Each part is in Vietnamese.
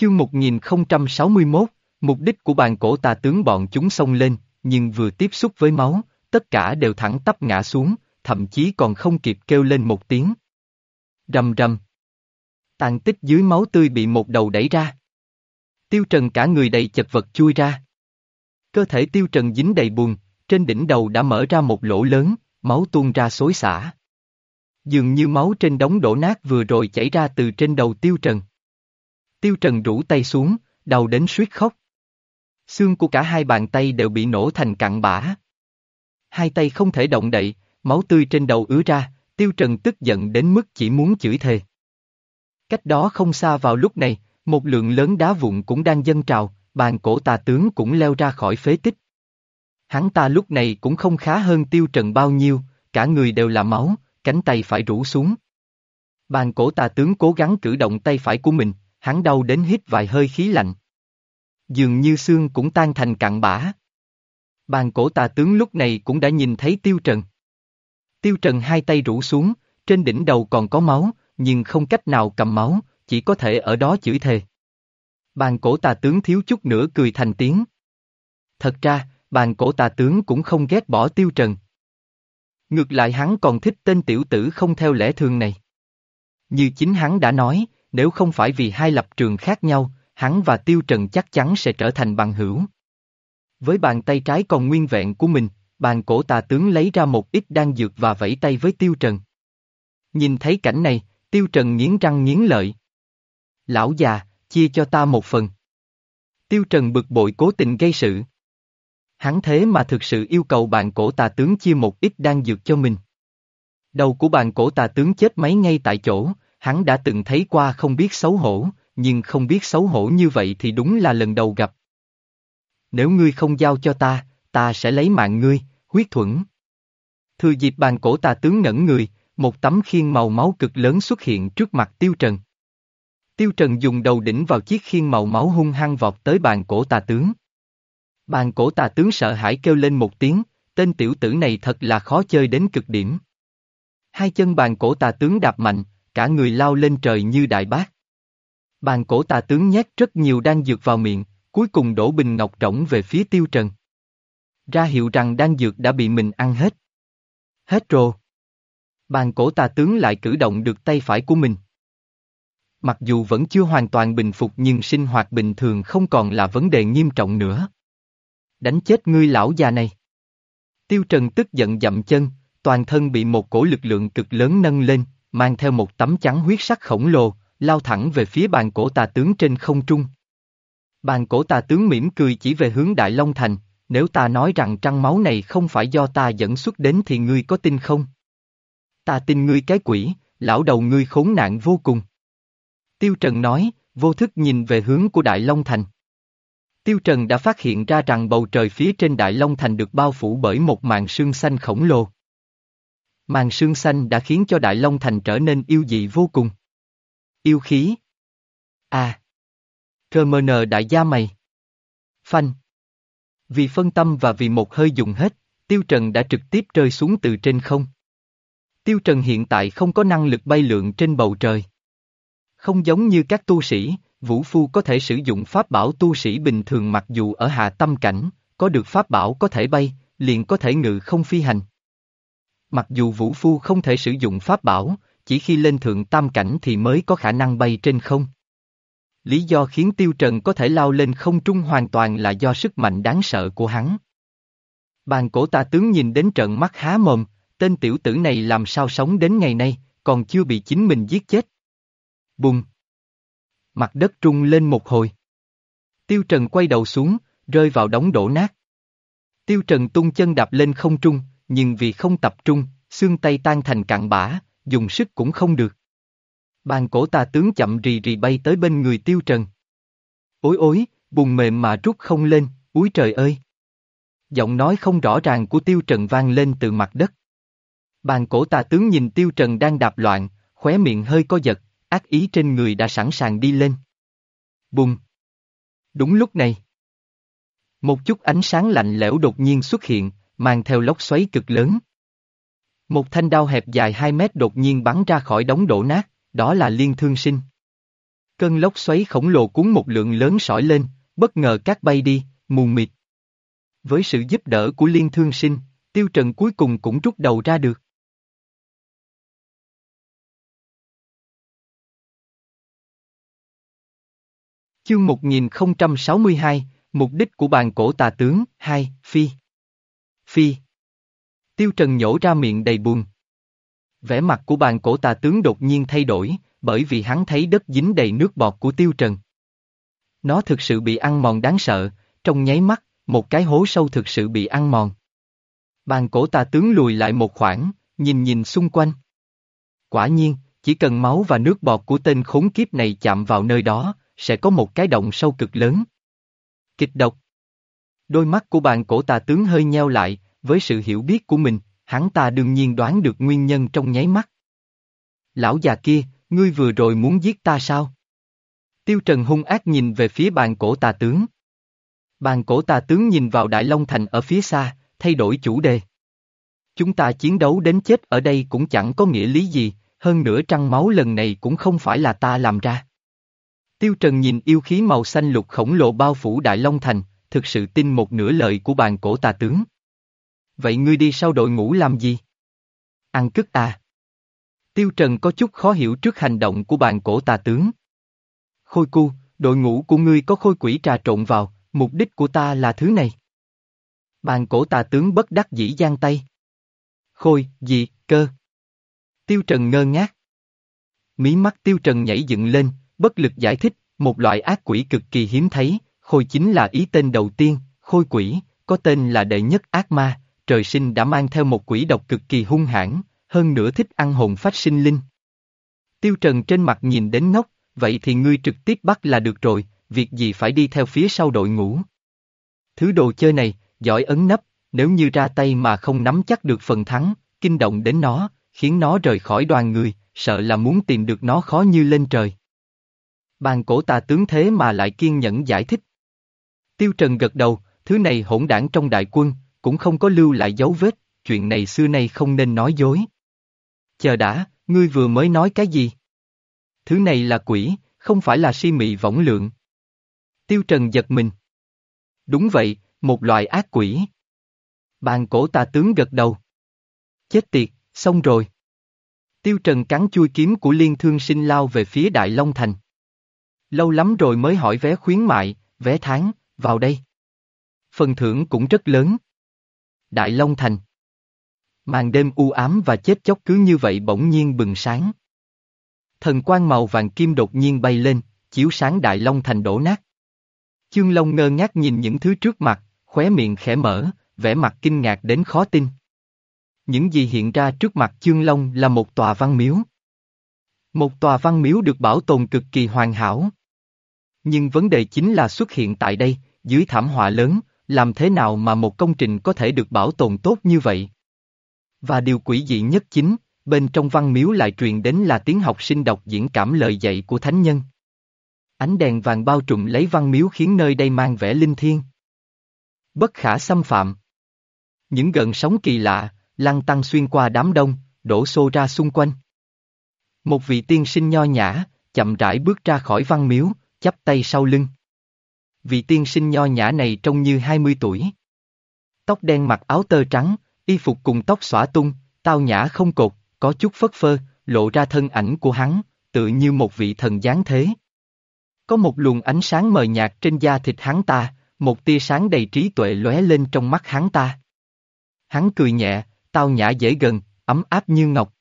Chương 1061, mục đích của bàn cổ tà tướng bọn chúng xông lên, nhưng vừa tiếp xúc với máu, tất cả đều thẳng tắp ngã xuống, thậm chí còn không kịp kêu lên một tiếng. Rầm rầm. Tàn tích dưới máu tươi bị một đầu đẩy ra. Tiêu Trần cả người đầy chật vật chui ra. Cơ thể Tiêu Trần dính đầy bùn, trên đỉnh đầu đã mở ra một lỗ lớn, máu tuôn ra xối xả. Dường như máu trên đống đổ nát vừa rồi chảy ra từ trên đầu Tiêu Trần. Tiêu Trần rũ tay xuống, đầu đến suýt khóc. Xương của cả hai bàn tay đều bị nổ thành cặn bã. Hai tay không thể động đậy, máu tươi trên đầu ứa ra, Tiêu Trần tức giận đến mức chỉ muốn chửi thề. Cách đó không xa vào lúc này, một lượng lớn đá vụn cũng đang dâng trào, bàn cổ tà tướng cũng leo ra khỏi phế tích. Hắn ta lúc này cũng không khá hơn Tiêu Trần bao nhiêu, cả người đều là máu, cánh tay phải rũ xuống. Bàn cổ tà tướng cố gắng cử động tay phải của mình, hắn đau đến hít vài hơi khí lạnh. Dường như xương cũng tan thành cặn bã. Bàn cổ tà tướng lúc này cũng đã nhìn thấy Tiêu Trần. Tiêu Trần hai tay rũ xuống, trên đỉnh đầu còn có máu, nhưng không cách nào cầm máu, chỉ có thể ở đó chửi thề. Bàn cổ tà tướng thiếu chút nữa cười thành tiếng. Thật ra, bàn cổ tà tướng cũng không ghét bỏ Tiêu Trần. Ngược lại hắn còn thích tên tiểu tử không theo lẽ thường này. Như chính hắn đã nói, nếu không phải vì hai lập trường khác nhau, hắn và Tiêu Trần chắc chắn sẽ trở thành bằng hữu. Với bàn tay trái còn nguyên vẹn của mình, bàn cổ tà tướng lấy ra một ít đan dược và vẫy tay với Tiêu Trần. Nhìn thấy cảnh này, Tiêu Trần nghiến răng nghiến lợi. Lão già, chia cho ta một phần. Tiêu Trần bực bội cố tình gây sự. Hắn thế mà thực sự yêu cầu bàn cổ tà tướng chia một ít đan dược cho mình. Đầu của bàn cổ tà tướng chết máy ngay tại chỗ, hắn đã từng thấy qua không biết xấu hổ, nhưng không biết xấu hổ như vậy thì đúng là lần đầu gặp. Nếu ngươi không giao cho ta, ta sẽ lấy mạng ngươi, huyết thuẫn. Thừa dịp bàn cổ tà tướng ngẩn người, một tấm khiên màu máu cực lớn xuất hiện trước mặt Tiêu Trần. Tiêu Trần dùng đầu đỉnh vào chiếc khiên màu máu hung hăng vọt tới bàn cổ tà tướng. Bàn cổ tà tướng sợ hãi kêu lên một tiếng, tên tiểu tử này thật là khó chơi đến cực điểm. Hai chân bàn cổ tà tướng đạp mạnh, cả người lao lên trời như đại bác. Bàn cổ tà tướng nhét rất nhiều đan dược vào miệng, cuối cùng đổ bình ngọc rỗng về phía tiêu trần. Ra hiệu rằng đan dược đã bị mình ăn hết. Hết rồi. Bàn cổ tà tướng lại cử động được tay phải của mình. Mặc dù vẫn chưa hoàn toàn bình phục nhưng sinh hoạt bình thường không còn là vấn đề nghiêm trọng nữa. Đánh chết ngươi lão già này. Tiêu Trần tức giận dậm chân, toàn thân bị một cổ lực lượng cực lớn nâng lên, mang theo một tấm chắn huyết sắc khổng lồ, lao thẳng về phía bàn cổ tà tướng trên không trung. Bàn cổ tà tướng mỉm cười chỉ về hướng Đại Long Thành, nếu ta nói rằng trăng máu này không phải do ta dẫn xuất đến thì ngươi có tin không? Ta tin ngươi cái quỷ, lão đầu ngươi khốn nạn vô cùng. Tiêu Trần nói, vô thức nhìn về hướng của Đại Long Thành. Tiêu Trần đã phát hiện ra rằng bầu trời phía trên Đại Long Thành được bao phủ bởi một màn sương xanh khổng lồ. Màn sương xanh đã khiến cho Đại Long Thành trở nên yêu dị vô cùng. Yêu khí. À. Cơ mơ nờ đại gia mày. Phanh. Vì phân tâm và vì một hơi dùng hết, Tiêu Trần đã trực tiếp rơi xuống từ trên không. Tiêu Trần hiện tại không có năng lực bay lượn trên bầu trời. Không giống như các tu sĩ, Vũ Phu có thể sử dụng pháp bảo tu sĩ bình thường mặc dù ở hạ tâm cảnh, có được pháp bảo có thể bay, liền có thể ngự không phi hành. Mặc dù Vũ Phu không thể sử dụng pháp bảo, chỉ khi lên thượng tam cảnh thì mới có khả năng bay trên không. Lý do khiến Tiêu Trần có thể lao lên không trung hoàn toàn là do sức mạnh đáng sợ của hắn. Bàn cổ ta tướng nhìn đến trận mắt há mồm, tên tiểu tử này làm sao sống đến ngày nay, còn chưa bị chính mình giết chết. Bùng! Mặt đất trung lên một hồi. Tiêu Trần quay đầu xuống, rơi vào đống đổ nát. Tiêu Trần tung chân đạp lên không trung, nhưng vì không tập trung, xương tay tan thành cạn bã, dùng sức cũng không được. Bàn cổ tà tướng chậm rì rì bay tới bên người tiêu trần. Ối ối, bùng mềm mà rút không lên, úi trời ơi. Giọng nói không rõ ràng của tiêu trần vang lên từ mặt đất. Bàn cổ tà tướng nhìn tiêu trần đang đạp loạn, khóe miệng hơi co giật, ác ý trên người đã sẵn sàng đi lên. Bùng. Đúng lúc này. Một chút ánh sáng lạnh lẽo đột nhiên xuất hiện, mang theo lốc xoáy cực lớn. Một thanh đao hẹp dài 2 mét đột nhiên bắn ra khỏi đống đổ nát, đó là liên thương sinh. Cơn lốc xoáy khổng lồ cuốn một lượng lớn sỏi lên, bất ngờ cát bay đi, mù mịt. Với sự giúp đỡ của Liên Thương Sinh, Tiêu Trần cuối cùng cũng rút đầu ra được. Chương 1062, Mục đích của bàn cổ tà tướng, 2, Phi. Phi. Tiêu Trần nhổ ra miệng đầy buồn. Vẻ mặt của bàn cổ tà tướng đột nhiên thay đổi, bởi vì hắn thấy đất dính đầy nước bọt của Tiêu Trần. Nó thực sự bị ăn mòn đáng sợ, trong nháy mắt, một cái hố sâu thực sự bị ăn mòn. Bàn cổ tà tướng lùi lại một khoảng, nhìn nhìn xung quanh. Quả nhiên, chỉ cần máu và nước bọt của tên khốn kiếp này chạm vào nơi đó, sẽ có một cái động sâu cực lớn. Kịch độc. Đôi mắt của bạn cổ tà tướng hơi nheo lại, với sự hiểu biết của mình, hắn ta đương nhiên đoán được nguyên nhân trong nháy mắt. Lão già kia, ngươi vừa rồi muốn giết ta sao? Tiêu Trần hung ác nhìn về phía bàn cổ tà tướng. Bàn cổ tà tướng nhìn vào Đại Long Thành ở phía xa, thay đổi chủ đề. Chúng ta chiến đấu đến chết ở đây cũng chẳng có nghĩa lý gì, hơn nữa trăng máu lần này cũng không phải là ta làm ra. Tiêu Trần nhìn yêu khí màu xanh lục khổng lồ bao phủ Đại Long Thành, thực sự tin một nửa lời của bàn cổ tà tướng. Vậy ngươi đi sau đội ngũ làm gì? Ăn cứt à? Tiêu Trần có chút khó hiểu trước hành động của bàn cổ tà tướng. Khôi cu, đội ngũ của ngươi có khôi quỷ trà trộn vào, mục đích của ta là thứ này. Bàn cổ tà tướng bất đắc dĩ giang tay. Khôi, gì, cơ. Tiêu Trần ngơ ngác. Mí mắt Tiêu Trần nhảy dựng lên, bất lực giải thích, một loại ác quỷ cực kỳ hiếm thấy, khôi chính là ý tên đầu tiên, khôi quỷ, có tên là đệ nhất ác ma, trời sinh đã mang theo một quỷ độc cực kỳ hung hãn, hơn nữa thích ăn hồn phách sinh linh. Tiêu Trần trên mặt nhìn đến ngốc, vậy thì ngươi trực tiếp bắt là được rồi, việc gì phải đi theo phía sau đội ngũ. Thứ đồ chơi này, giỏi ấn nấp, nếu như ra tay mà không nắm chắc được phần thắng, kinh động đến nó, khiến nó rời khỏi đoàn người, sợ là muốn tìm được nó khó như lên trời. Bàn cổ tà tướng thế mà lại kiên nhẫn giải thích. Tiêu Trần gật đầu, thứ này hỗn đảng trong đại quân, cũng không có lưu lại dấu vết, chuyện này xưa nay không nên nói dối. Chờ đã, ngươi vừa mới nói cái gì? Thứ này là quỷ, không phải là si mị võng lượng. Tiêu Trần giật mình. Đúng vậy, một loại ác quỷ. Bàn cổ tà tướng gật đầu. Chết tiệt, xong rồi. Tiêu Trần cắn chui kiếm của liên thương sinh lao về phía Đại Long Thành. Lâu lắm rồi mới hỏi vé khuyến mại, vé tháng, vào đây. Phần thưởng cũng rất lớn. Đại Long Thành. Màn đêm u ám và chết chóc cứ như vậy bỗng nhiên bừng sáng. Thần quang màu vàng kim đột nhiên bay lên, chiếu sáng Đại Long Thành đổ nát. Chương Long ngơ ngác nhìn những thứ trước mặt, khóe miệng khẽ mở, vẻ mặt kinh ngạc đến khó tin. Những gì hiện ra trước mặt Chương Long là một tòa văn miếu. Một tòa văn miếu được bảo tồn cực kỳ hoàn hảo. Nhưng vấn đề chính là xuất hiện tại đây, dưới thảm họa lớn, làm thế nào mà một công trình có thể được bảo tồn tốt như vậy? Và điều quỷ dị nhất chính, bên trong văn miếu lại truyền đến là tiếng học sinh đọc diễn cảm lời dạy của thánh nhân. Ánh đèn vàng bao trùm lấy văn miếu khiến nơi đây mang vẻ linh thiêng. Bất khả xâm phạm. Những gợn sóng kỳ lạ, lăn tăng xuyên qua đám đông, đổ xô ra xung quanh. Một vị tiên sinh nho nhã, chậm rãi bước ra khỏi văn miếu, chắp tay sau lưng. Vị tiên sinh nho nhã này trông như 20 tuổi. Tóc đen mặc áo tơ trắng, y phục cùng tóc xõa tung, tao nhã không cột, có chút phất phơ, lộ ra thân ảnh của hắn, tự như một vị thần giáng thế. Có một luồng ánh sáng mờ nhạt trên da thịt hắn ta, một tia sáng đầy trí tuệ lóe lên trong mắt hắn ta. Hắn cười nhẹ, tao nhã dễ gần, ấm áp như ngọc.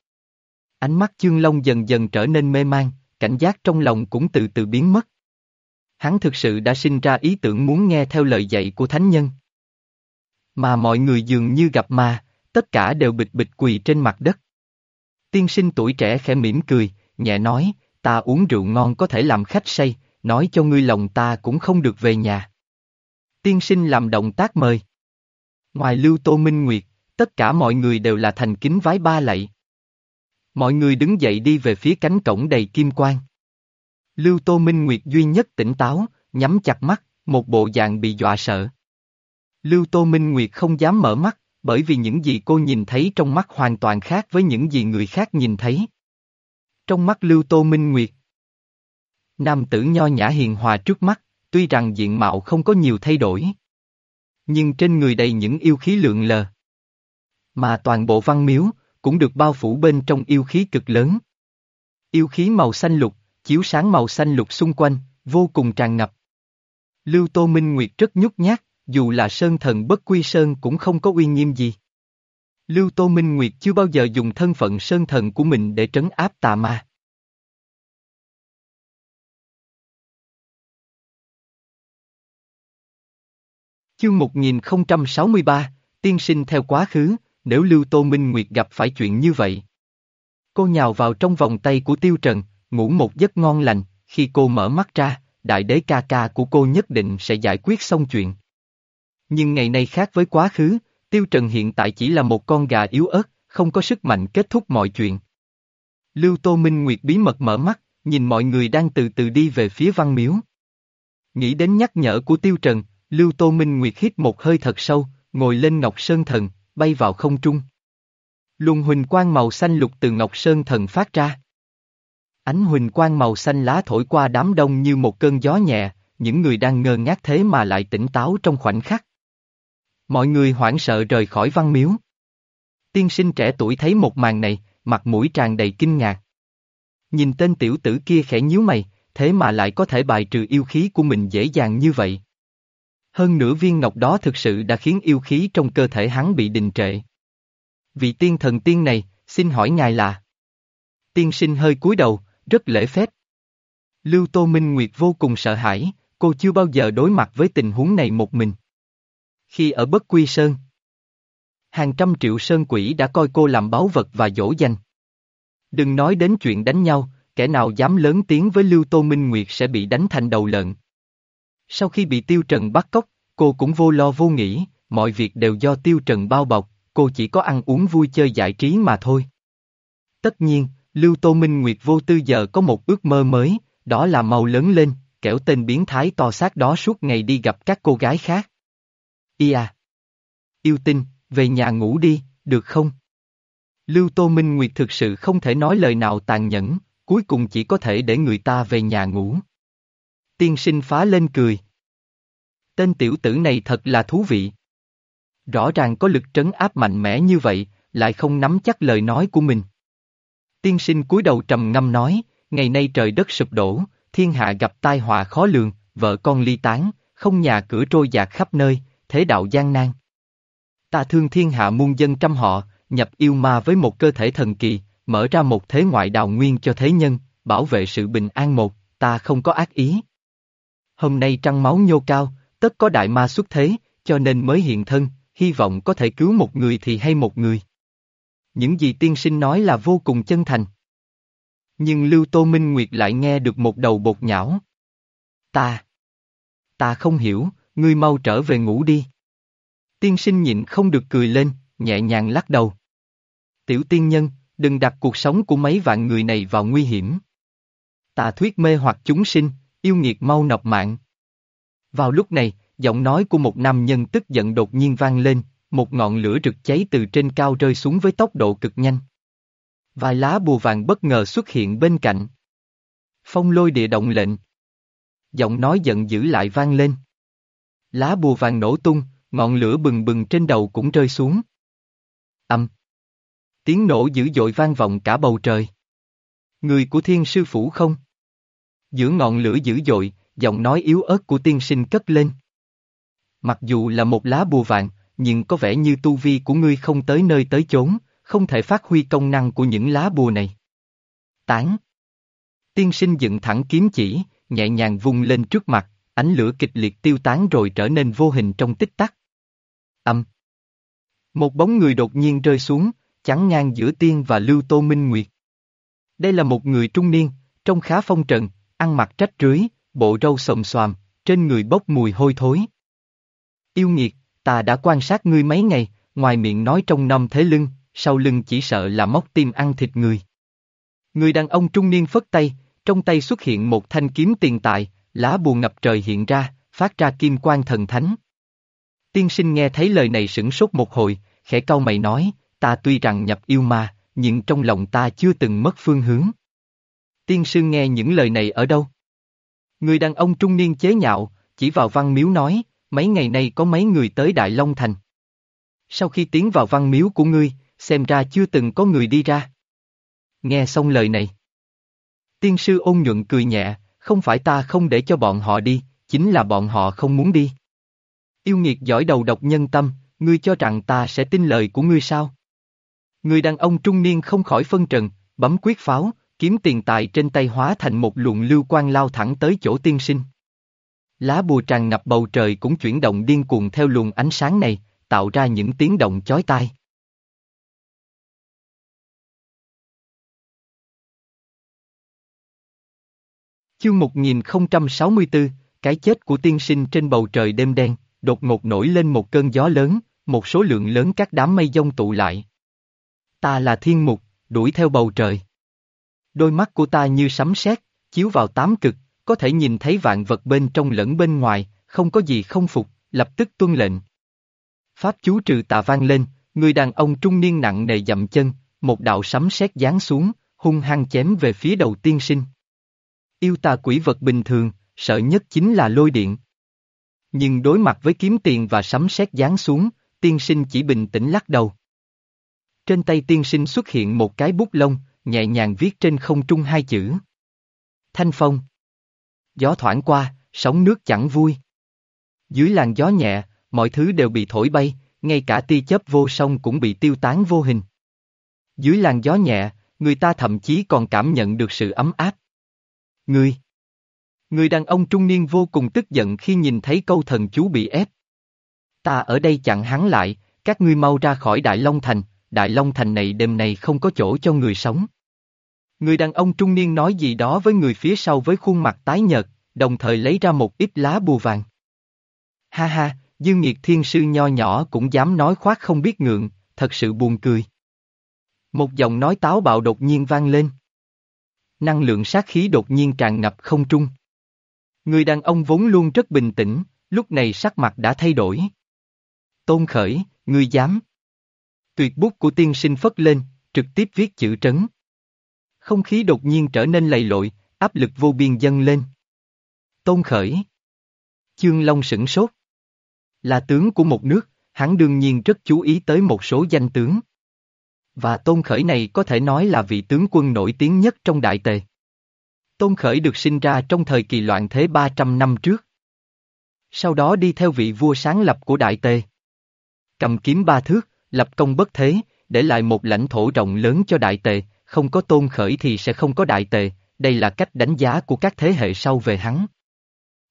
Ánh mắt chương long dần dần trở nên mê man, cảnh giác trong lòng cũng từ từ biến mất. Hắn thực sự đã sinh ra ý tưởng muốn nghe theo lời dạy của thánh nhân. Mà mọi người dường như gặp ma, tất cả đều bịch bịch quỳ trên mặt đất. Tiên sinh tuổi trẻ khẽ mỉm cười, nhẹ nói, ta uống rượu ngon có thể làm khách say, nói cho ngươi lòng ta cũng không được về nhà. Tiên sinh làm động tác mời. Ngoài lưu tô minh nguyệt, tất cả mọi người đều là thành kính vái ba lạy. Mọi người đứng dậy đi về phía cánh cổng đầy kim quang. Lưu Tô Minh Nguyệt duy nhất tỉnh táo, nhắm chặt mắt, một bộ dạng bị dọa sợ. Lưu Tô Minh Nguyệt không dám mở mắt, bởi vì những gì cô nhìn thấy trong mắt hoàn toàn khác với những gì người khác nhìn thấy. Trong mắt Lưu Tô Minh Nguyệt, Nam tử nho nhã hiền hòa trước mắt, tuy rằng diện mạo không có nhiều thay đổi. Nhưng trên người đầy những yêu khí lượng lờ. Mà toàn bộ văn miếu, cũng được bao phủ bên trong yêu khí cực lớn. Yêu khí màu xanh lục, chiếu sáng màu xanh lục xung quanh, vô cùng tràn ngập. Lưu Tô Minh Nguyệt rất nhút nhát, dù là sơn thần bất quy sơn cũng không có uy nghiêm gì. Lưu Tô Minh Nguyệt chưa bao giờ dùng thân phận sơn thần của mình để trấn áp tà ma. Chương 1063, tiên sinh theo quá khứ, nếu Lưu Tô Minh Nguyệt gặp phải chuyện như vậy. Cô nhào vào trong vòng tay của Tiêu Trần, ngủ một giấc ngon lành, khi cô mở mắt ra, đại đế ca ca của cô nhất định sẽ giải quyết xong chuyện. Nhưng ngày nay khác với quá khứ, Tiêu Trần hiện tại chỉ là một con gà yếu ớt, không có sức mạnh kết thúc mọi chuyện. Lưu Tô Minh Nguyệt bí mật mở mắt, nhìn mọi người đang từ từ đi về phía văn miếu. Nghĩ đến nhắc nhở của Tiêu Trần, Lưu Tô Minh Nguyệt hít một hơi thật sâu, ngồi lên Ngọc Sơn Thần, bay vào không trung. Luân huỳnh quang màu xanh lục từ Ngọc Sơn Thần phát ra. Ánh huỳnh quang màu xanh lá thổi qua đám đông như một cơn gió nhẹ, những người đang ngơ ngác thế mà lại tỉnh táo trong khoảnh khắc. Mọi người hoảng sợ rời khỏi văn miếu. Tiên sinh trẻ tuổi thấy một màn này, mặt mũi tràn đầy kinh ngạc. Nhìn tên tiểu tử kia khẽ nhíu mày, thế mà lại có thể bài trừ yêu khí của mình dễ dàng như vậy. Hơn nữa viên ngọc đó thực sự đã khiến yêu khí trong cơ thể hắn bị đình trệ. Vị tiên thần tiên này, xin hỏi ngài là... Tiên sinh hơi cúi đầu, rất lễ phép. Lưu Tô Minh Nguyệt vô cùng sợ hãi, cô chưa bao giờ đối mặt với tình huống này một mình. Khi ở Bất Quy Sơn, hàng trăm triệu sơn quỷ đã coi cô làm báu vật và dỗ danh. Đừng nói đến chuyện đánh nhau, kẻ nào dám lớn tiếng với Lưu Tô Minh Nguyệt sẽ bị đánh thành đầu lợn. Sau khi bị Tiêu Trần bắt cóc, cô cũng vô lo vô nghĩ, mọi việc đều do Tiêu Trần bao bọc, cô chỉ có ăn uống vui chơi giải trí mà thôi. Tất nhiên, Lưu Tô Minh Nguyệt vô tư giờ có một ước mơ mới, đó là màu lớn lên, kẻo tên biến thái to xác đó suốt ngày đi gặp các cô gái khác. Ia! À. Yêu tinh, về nhà ngủ đi, được không? Lưu Tô Minh Nguyệt thực sự không thể nói lời nào tàn nhẫn, cuối cùng chỉ có thể để người ta về nhà ngủ. Tiên sinh phá lên cười. Tên tiểu tử này thật là thú vị. Rõ ràng có lực trấn áp mạnh mẽ như vậy, lại không nắm chắc lời nói của mình. Tiên sinh cúi đầu trầm ngâm nói, ngày nay trời đất sụp đổ, thiên hạ gặp tai họa khó lường, vợ con ly tán, không nhà cửa trôi dạt khắp nơi, thế đạo gian nan. Ta thương thiên hạ muôn dân trăm họ, nhập yêu ma với một cơ thể thần kỳ, mở ra một thế ngoại đạo nguyên cho thế nhân, bảo vệ sự bình an một, ta không có ác ý. Hôm nay trăng máu nhô cao, tất có đại ma xuất thế, cho nên mới hiện thân, hy vọng có thể cứu một người thì hay một người. Những gì tiên sinh nói là vô cùng chân thành. Nhưng Lưu Tô Minh Nguyệt lại nghe được một đầu bột nhão. Ta. Ta không hiểu, ngươi mau trở về ngủ đi. Tiên sinh nhịn không được cười lên, nhẹ nhàng lắc đầu. Tiểu tiên nhân, đừng đặt cuộc sống của mấy vạn người này vào nguy hiểm. Tà thuyết mê hoặc chúng sinh, yêu nghiệt mau nọc mạng. Vào lúc này, giọng nói của một nam nhân tức giận đột nhiên vang lên, một ngọn lửa rực cháy từ trên cao rơi xuống với tốc độ cực nhanh. Vài lá bùa vàng bất ngờ xuất hiện bên cạnh. Phong lôi địa động lệnh. Giọng nói giận dữ lại vang lên. Lá bùa vàng nổ tung, ngọn lửa bừng bừng trên đầu cũng rơi xuống. Âm. Tiếng nổ dữ dội vang vọng cả bầu trời. Người của thiên sư phủ không? Giữa ngọn lửa dữ dội, giọng nói yếu ớt của tiên sinh cất lên. Mặc dù là một lá bùa vàng, nhưng có vẻ như tu vi của ngươi không tới nơi tới chốn, không thể phát huy công năng của những lá bùa này. Tán. Tiên sinh dựng thẳng kiếm chỉ, nhẹ nhàng vung lên trước mặt, ánh lửa kịch liệt tiêu tán rồi trở nên vô hình trong tích tắc. Âm. Một bóng người đột nhiên rơi xuống, chắn ngang giữa tiên và Lưu Tô Minh Nguyệt. Đây là một người trung niên, trông khá phong trần, ăn mặc trách rưới, bộ râu sầm xoàm, trên người bốc mùi hôi thối. Yêu nghiệt, ta đã quan sát ngươi mấy ngày, ngoài miệng nói trong năm thế lưng, sau lưng chỉ sợ là móc tim ăn thịt người. Người đàn ông trung niên phất tay, trong tay xuất hiện một thanh kiếm tiền tài, lá buồn ngập trời hiện ra, phát ra kim quang thần thánh. Tiên sinh nghe thấy lời này sửng sốt một hồi, khẽ cau mày nói, ta tuy rằng nhập yêu ma, nhưng trong lòng ta chưa từng mất phương hướng. Tiên sư nghe những lời này ở đâu? Người đàn ông trung niên chế nhạo, chỉ vào văn miếu nói, mấy ngày nay có mấy người tới Đại Long Thành. Sau khi tiến vào văn miếu của ngươi, xem ra chưa từng có người đi ra. Nghe xong lời này. Tiên sư ôn nhuận cười nhẹ, không phải ta không để cho bọn họ đi, chính là bọn họ không muốn đi. Yêu nghiệt giỏi đầu độc nhân tâm, ngươi cho rằng ta sẽ tin lời của ngươi sao? Người đàn ông trung niên không khỏi phân trần, bấm quyết pháo, kiếm tiền tài trên tay hóa thành một luồng lưu quang lao thẳng tới chỗ tiên sinh. Lá bùa tràn ngập bầu trời cũng chuyển động điên cuồng theo luồng ánh sáng này, tạo ra những tiếng động chói tai. Chương 1064, cái chết của tiên sinh trên bầu trời đêm đen, đột ngột nổi lên một cơn gió lớn, một số lượng lớn các đám mây dông tụ lại. Ta là thiên mục, đuổi theo bầu trời. Đôi mắt của ta như sấm sét, chiếu vào tám cực, có thể nhìn thấy vạn vật bên trong lẫn bên ngoài, không có gì không phục, lập tức tuân lệnh. Pháp chú trừ tà vang lên, người đàn ông trung niên nặng nề dậm chân, một đạo sấm sét giáng xuống, hung hăng chém về phía đầu tiên sinh. Yêu tà quỷ vật bình thường, sợ nhất chính là lôi điện. Nhưng đối mặt với kiếm tiền và sấm sét giáng xuống, tiên sinh chỉ bình tĩnh lắc đầu. Trên tay tiên sinh xuất hiện một cái bút lông, nhẹ nhàng viết trên không trung hai chữ. Thanh phong. Gió thoảng qua, sóng nước chẳng vui. Dưới làn gió nhẹ, mọi thứ đều bị thổi bay, ngay cả tia chớp vô song cũng bị tiêu tán vô hình. Dưới làn gió nhẹ, người ta thậm chí còn cảm nhận được sự ấm áp. Người. Người đàn ông trung niên vô cùng tức giận khi nhìn thấy câu thần chú bị ép. Ta ở đây chặn hắn lại, các ngươi mau ra khỏi Đại Long Thành, Đại Long Thành này đêm nay không có chỗ cho người sống. Người đàn ông trung niên nói gì đó với người phía sau với khuôn mặt tái nhợt, đồng thời lấy ra một ít lá bùa vàng. Ha ha, Dương Nhiệt Thiên Sư nho nhỏ cũng dám nói khoác không biết ngượng, thật sự buồn cười. Một giọng nói táo bạo đột nhiên vang lên. Năng lượng sát khí đột nhiên tràn ngập không trung. Người đàn ông vốn luôn rất bình tĩnh, lúc này sắc mặt đã thay đổi. Tôn khởi, ngươi dám. Tuyệt bút của tiên sinh phất lên, trực tiếp viết chữ trấn. Không khí đột nhiên trở nên lầy lội, áp lực vô biên dâng lên. Tôn khởi. Chương Long sửng sốt. Là tướng của một nước, hắn đương nhiên rất chú ý tới một số danh tướng. Và Tôn Khởi này có thể nói là vị tướng quân nổi tiếng nhất trong Đại Tề. Tôn Khởi được sinh ra trong thời kỳ loạn thế 300 năm trước. Sau đó đi theo vị vua sáng lập của Đại Tề. Cầm kiếm ba thước, lập công bất thế, để lại một lãnh thổ rộng lớn cho Đại Tề, không có Tôn Khởi thì sẽ không có Đại Tề, đây là cách đánh giá của các thế hệ sau về hắn.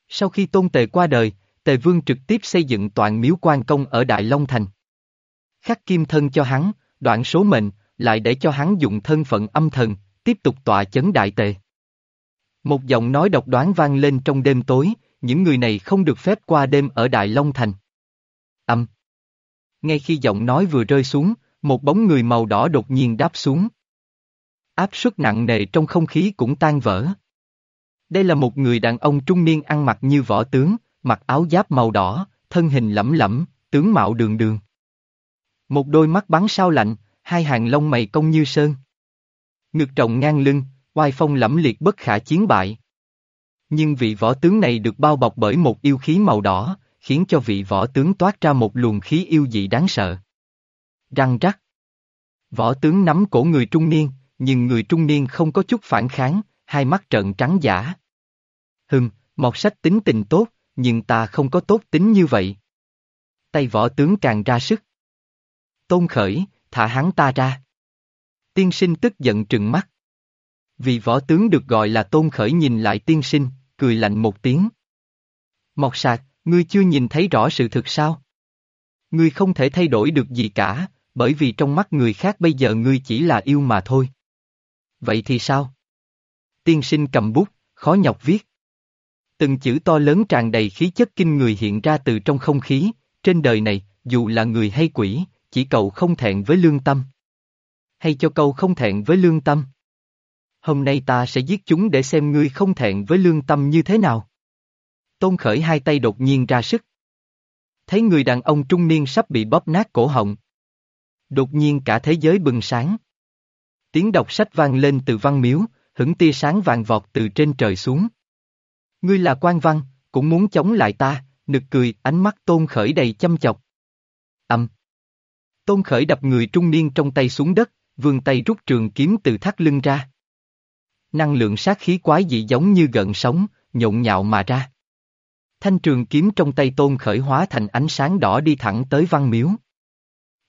Sau khi Tôn Tề qua đời, Tề Vương trực tiếp xây dựng toàn miếu quan công ở Đại Long Thành. Khắc kim thân cho hắn, đoạn số mệnh, lại để cho hắn dùng thân phận âm thần, tiếp tục tọa chấn Đại Tề. Một giọng nói độc đoán vang lên trong đêm tối, những người này không được phép qua đêm ở Đại Long Thành. Âm. Ngay khi giọng nói vừa rơi xuống, một bóng người màu đỏ đột nhiên đáp xuống. Áp suất nặng nề trong không khí cũng tan vỡ. Đây là một người đàn ông trung niên ăn mặc như võ tướng, mặc áo giáp màu đỏ, thân hình lẫm lẫm, tướng mạo đường đường. Một đôi mắt bắn sao lạnh, hai hàng lông mày cong như sơn. Ngực trọng ngang lưng, oai phong lẫm liệt bất khả chiến bại. Nhưng vị võ tướng này được bao bọc bởi một yêu khí màu đỏ, khiến cho vị võ tướng toát ra một luồng khí yêu dị đáng sợ. Răng rắc. Võ tướng nắm cổ người trung niên, nhưng người trung niên không có chút phản kháng, hai mắt trợn trắng giả. Hừm, mọt sách tính tình tốt, nhưng ta không có tốt tính như vậy. Tay võ tướng càng ra sức. Tôn khởi, thả hắn ta ra. Tiên sinh tức giận trừng mắt. Vì võ tướng được gọi là tôn khởi nhìn lại tiên sinh, cười lạnh một tiếng. Mọc sạc, ngươi chưa nhìn thấy rõ sự thực sao? Ngươi không thể thay đổi được gì cả, bởi vì trong mắt người khác bây giờ ngươi chỉ là yêu mà thôi. Vậy thì sao? Tiên sinh cầm bút, khó nhọc viết. Từng chữ to lớn tràn đầy khí chất kinh người hiện ra từ trong không khí, trên đời này, dù là người hay quỷ, chỉ cầu không thẹn với lương tâm. Hay cho câu không thẹn với lương tâm. Hôm nay ta sẽ giết chúng để xem ngươi không thẹn với lương tâm như thế nào. Tôn khởi hai tay đột nhiên ra sức. Thấy người đàn ông trung niên sắp bị bóp nát cổ họng. Đột nhiên cả thế giới bừng sáng. Tiếng đọc sách vang lên từ văn miếu, hứng tia sáng vàng vọt từ trên trời xuống. Ngươi là quan văn, cũng muốn chống lại ta, nực cười, ánh mắt tôn khởi đầy chăm chọc. Âm. Tôn khởi đập người trung niên trong tay xuống đất, vươn tay rút trường kiếm từ thắt lưng ra. Năng lượng sát khí quái dị giống như gợn sóng, nhộn nhạo mà ra. Thanh trường kiếm trong tay tôn khởi hóa thành ánh sáng đỏ đi thẳng tới văn miếu.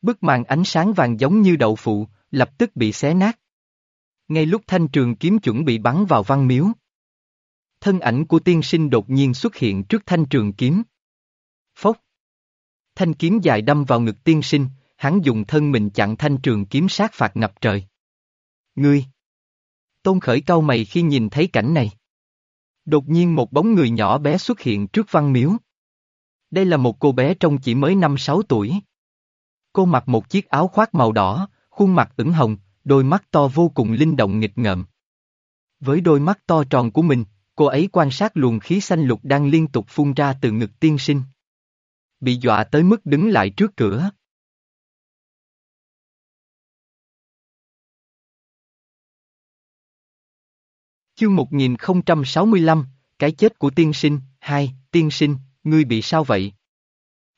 Bức màn ánh sáng vàng giống như đậu phụ, lập tức bị xé nát. Ngay lúc thanh trường kiếm chuẩn bị bắn vào văn miếu. Thân ảnh của tiên sinh đột nhiên xuất hiện trước thanh trường kiếm. Phốc. Thanh kiếm dài đâm vào ngực tiên sinh, hắn dùng thân mình chặn thanh trường kiếm sát phạt ngập trời. Ngươi! Tôn khởi cau mày khi nhìn thấy cảnh này. Đột nhiên một bóng người nhỏ bé xuất hiện trước văn miếu. Đây là một cô bé trông chỉ mới 5-6 tuổi. Cô mặc một chiếc áo khoác màu đỏ, khuôn mặt ửng hồng, đôi mắt to vô cùng linh động nghịch ngợm. Với đôi mắt to tròn của mình, cô ấy quan sát luồng khí xanh lục đang liên tục phun ra từ ngực tiên sinh. Bị dọa tới mức đứng lại trước cửa. Chương 1065, cái chết của tiên sinh, hai, tiên sinh, ngươi bị sao vậy?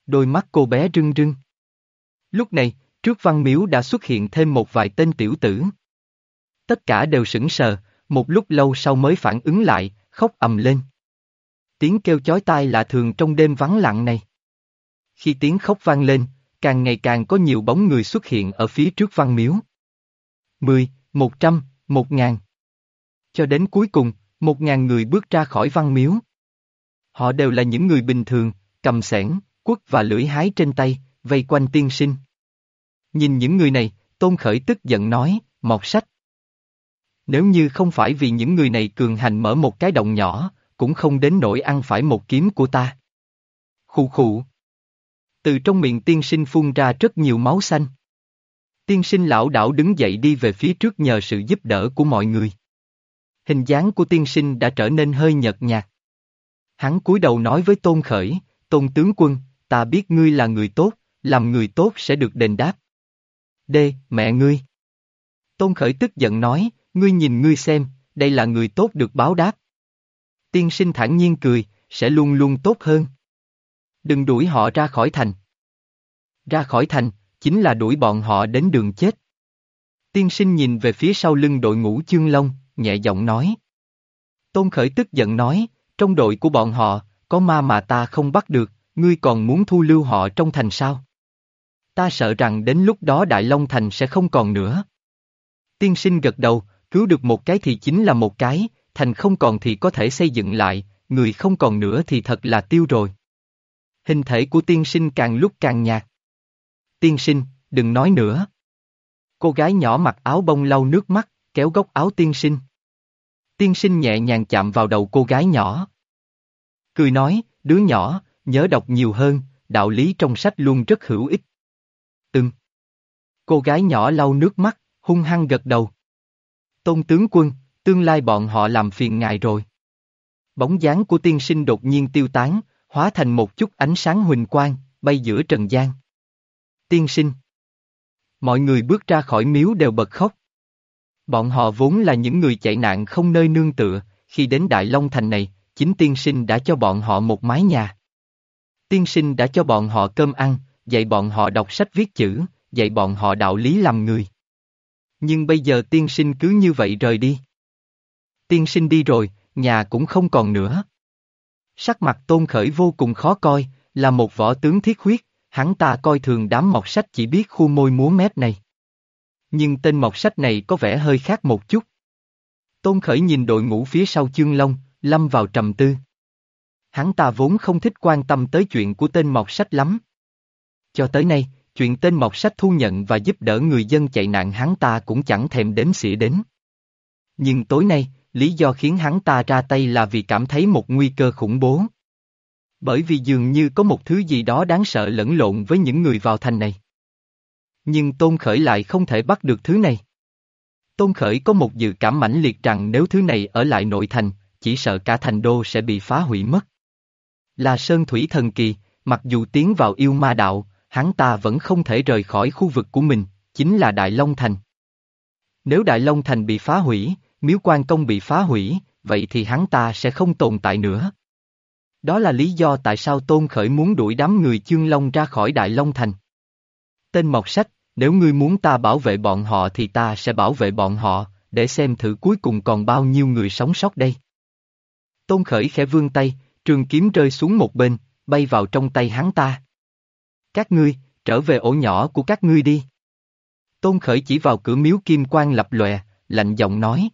Đôi mắt cô bé rưng rưng. Lúc này, trước văn miếu đã xuất hiện thêm một vài tên tiểu tử. Tất cả đều sững sờ, một lúc lâu sau mới phản ứng lại, khóc ầm lên. Tiếng kêu chói tai lạ thường trong đêm vắng lặng này. Khi tiếng khóc vang lên, càng ngày càng có nhiều bóng người xuất hiện ở phía trước văn miếu. Mười, một trăm, một ngàn. Cho đến cuối cùng, một ngàn người bước ra khỏi văn miếu. Họ đều là những người bình thường, cầm sẻn, quất và lưỡi hái trên tay, vây quanh tiên sinh. Nhìn những người này, Tôn Khởi tức giận nói, mọc sách. Nếu như không phải vì những người này cường hành mở một cái động nhỏ, cũng không đến nỗi ăn phải một kiếm của ta. Khụ khụ. Từ trong miệng tiên sinh phun ra rất nhiều máu xanh. Tiên sinh lão đảo đứng dậy đi về phía trước nhờ sự giúp đỡ của mọi người. Hình dáng của tiên sinh đã trở nên hơi nhợt nhạt. Hắn cúi đầu nói với Tôn Khởi, Tôn tướng quân, ta biết ngươi là người tốt, làm người tốt sẽ được đền đáp. Đê, mẹ ngươi. Tôn Khởi tức giận nói, ngươi nhìn ngươi xem, đây là người tốt được báo đáp. Tiên sinh thản nhiên cười, sẽ luôn luôn tốt hơn. Đừng đuổi họ ra khỏi thành. Ra khỏi thành, chính là đuổi bọn họ đến đường chết. Tiên sinh nhìn về phía sau lưng đội ngũ chương long, nhẹ giọng nói. Tôn Khởi tức giận nói, trong đội của bọn họ, có ma mà ta không bắt được, ngươi còn muốn thu lưu họ trong thành sao? Ta sợ rằng đến lúc đó Đại Long Thành sẽ không còn nữa. Tiên sinh gật đầu, cứu được một cái thì chính là một cái, thành không còn thì có thể xây dựng lại, người không còn nữa thì thật là tiêu rồi. Hình thể của tiên sinh càng lúc càng nhạt. Tiên sinh, đừng nói nữa. Cô gái nhỏ mặc áo bông lau nước mắt, kéo góc áo tiên sinh. Tiên sinh nhẹ nhàng chạm vào đầu cô gái nhỏ. Cười nói, đứa nhỏ, nhớ đọc nhiều hơn, đạo lý trong sách luôn rất hữu ích từng. Cô gái nhỏ lau nước mắt, hung hăng gật đầu. Tôn tướng quân, tương lai bọn họ làm phiền ngài rồi. Bóng dáng của tiên sinh đột nhiên tiêu tán, hóa thành một chút ánh sáng huỳnh quang, bay giữa trần gian. Tiên sinh. Mọi người bước ra khỏi miếu đều bật khóc. Bọn họ vốn là những người chạy nạn không nơi nương tựa, khi đến Đại Long Thành này, chính tiên sinh đã cho bọn họ một mái nhà. Tiên sinh đã cho bọn họ cơm ăn, dạy bọn họ đọc sách viết chữ, dạy bọn họ đạo lý làm người. Nhưng bây giờ tiên sinh cứ như vậy rời đi. Tiên sinh đi rồi, nhà cũng không còn nữa. Sắc mặt tôn khởi vô cùng khó coi, là một võ tướng thiết huyết, hắn ta coi thường đám mọc sách chỉ biết khu môi múa mép này. Nhưng tên mọc sách này có vẻ hơi khác một chút. Tôn khởi nhìn đội ngũ phía sau chương long, lâm vào trầm tư. Hắn ta vốn không thích quan tâm tới chuyện của tên mọc sách lắm. Cho tới nay, chuyện tên mọc sách thu nhận và giúp đỡ người dân chạy nạn hắn ta cũng chẳng thèm đếm xỉa đến. Nhưng tối nay, lý do khiến hắn ta ra tay là vì cảm thấy một nguy cơ khủng bố. Bởi vì dường như có một thứ gì đó đáng sợ lẫn lộn với những người vào thành này. Nhưng Tôn Khởi lại không thể bắt được thứ này. Tôn Khởi có một dự cảm mãnh liệt rằng nếu thứ này ở lại nội thành, chỉ sợ cả thành đô sẽ bị phá hủy mất. Là Sơn Thủy Thần Kỳ, mặc dù tiến vào yêu ma đạo, hắn ta vẫn không thể rời khỏi khu vực của mình, chính là Đại Long Thành. Nếu Đại Long Thành bị phá hủy, Miếu Quan Công bị phá hủy, vậy thì hắn ta sẽ không tồn tại nữa. Đó là lý do tại sao Tôn Khởi muốn đuổi đám người Chương Long ra khỏi Đại Long Thành. Tên mọc sách, nếu ngươi muốn ta bảo vệ bọn họ thì ta sẽ bảo vệ bọn họ, để xem thử cuối cùng còn bao nhiêu người sống sót đây. Tôn Khởi khẽ vươn tay, trường kiếm rơi xuống một bên, bay vào trong tay hắn ta. Các ngươi, trở về ổ nhỏ của các ngươi đi. Tôn Khởi chỉ vào cửa miếu kim quan lập lòe, lạnh giọng nói.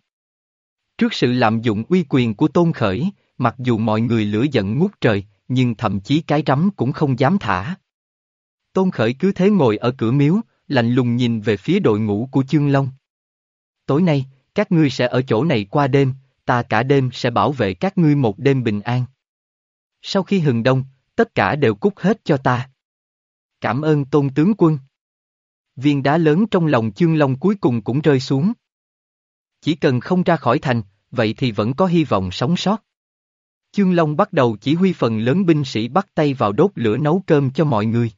Trước sự lạm dụng uy quyền của Tôn Khởi, mặc dù mọi người lửa giận ngút trời, nhưng thậm chí cái rắm cũng không dám thả. Tôn Khởi cứ thế ngồi ở cửa miếu, lạnh lùng nhìn về phía đội ngũ của Chương Long. Tối nay, các ngươi sẽ ở chỗ này qua đêm, ta cả đêm sẽ bảo vệ các ngươi một đêm bình an. Sau khi hừng đông, tất cả đều cút hết cho ta. Cảm ơn tôn tướng quân. Viên đá lớn trong lòng chương long cuối cùng cũng rơi xuống. Chỉ cần không ra khỏi thành, vậy thì vẫn có hy vọng sống sót. Chương Long bắt đầu chỉ huy phần lớn binh sĩ bắt tay vào đốt lửa nấu cơm cho mọi người.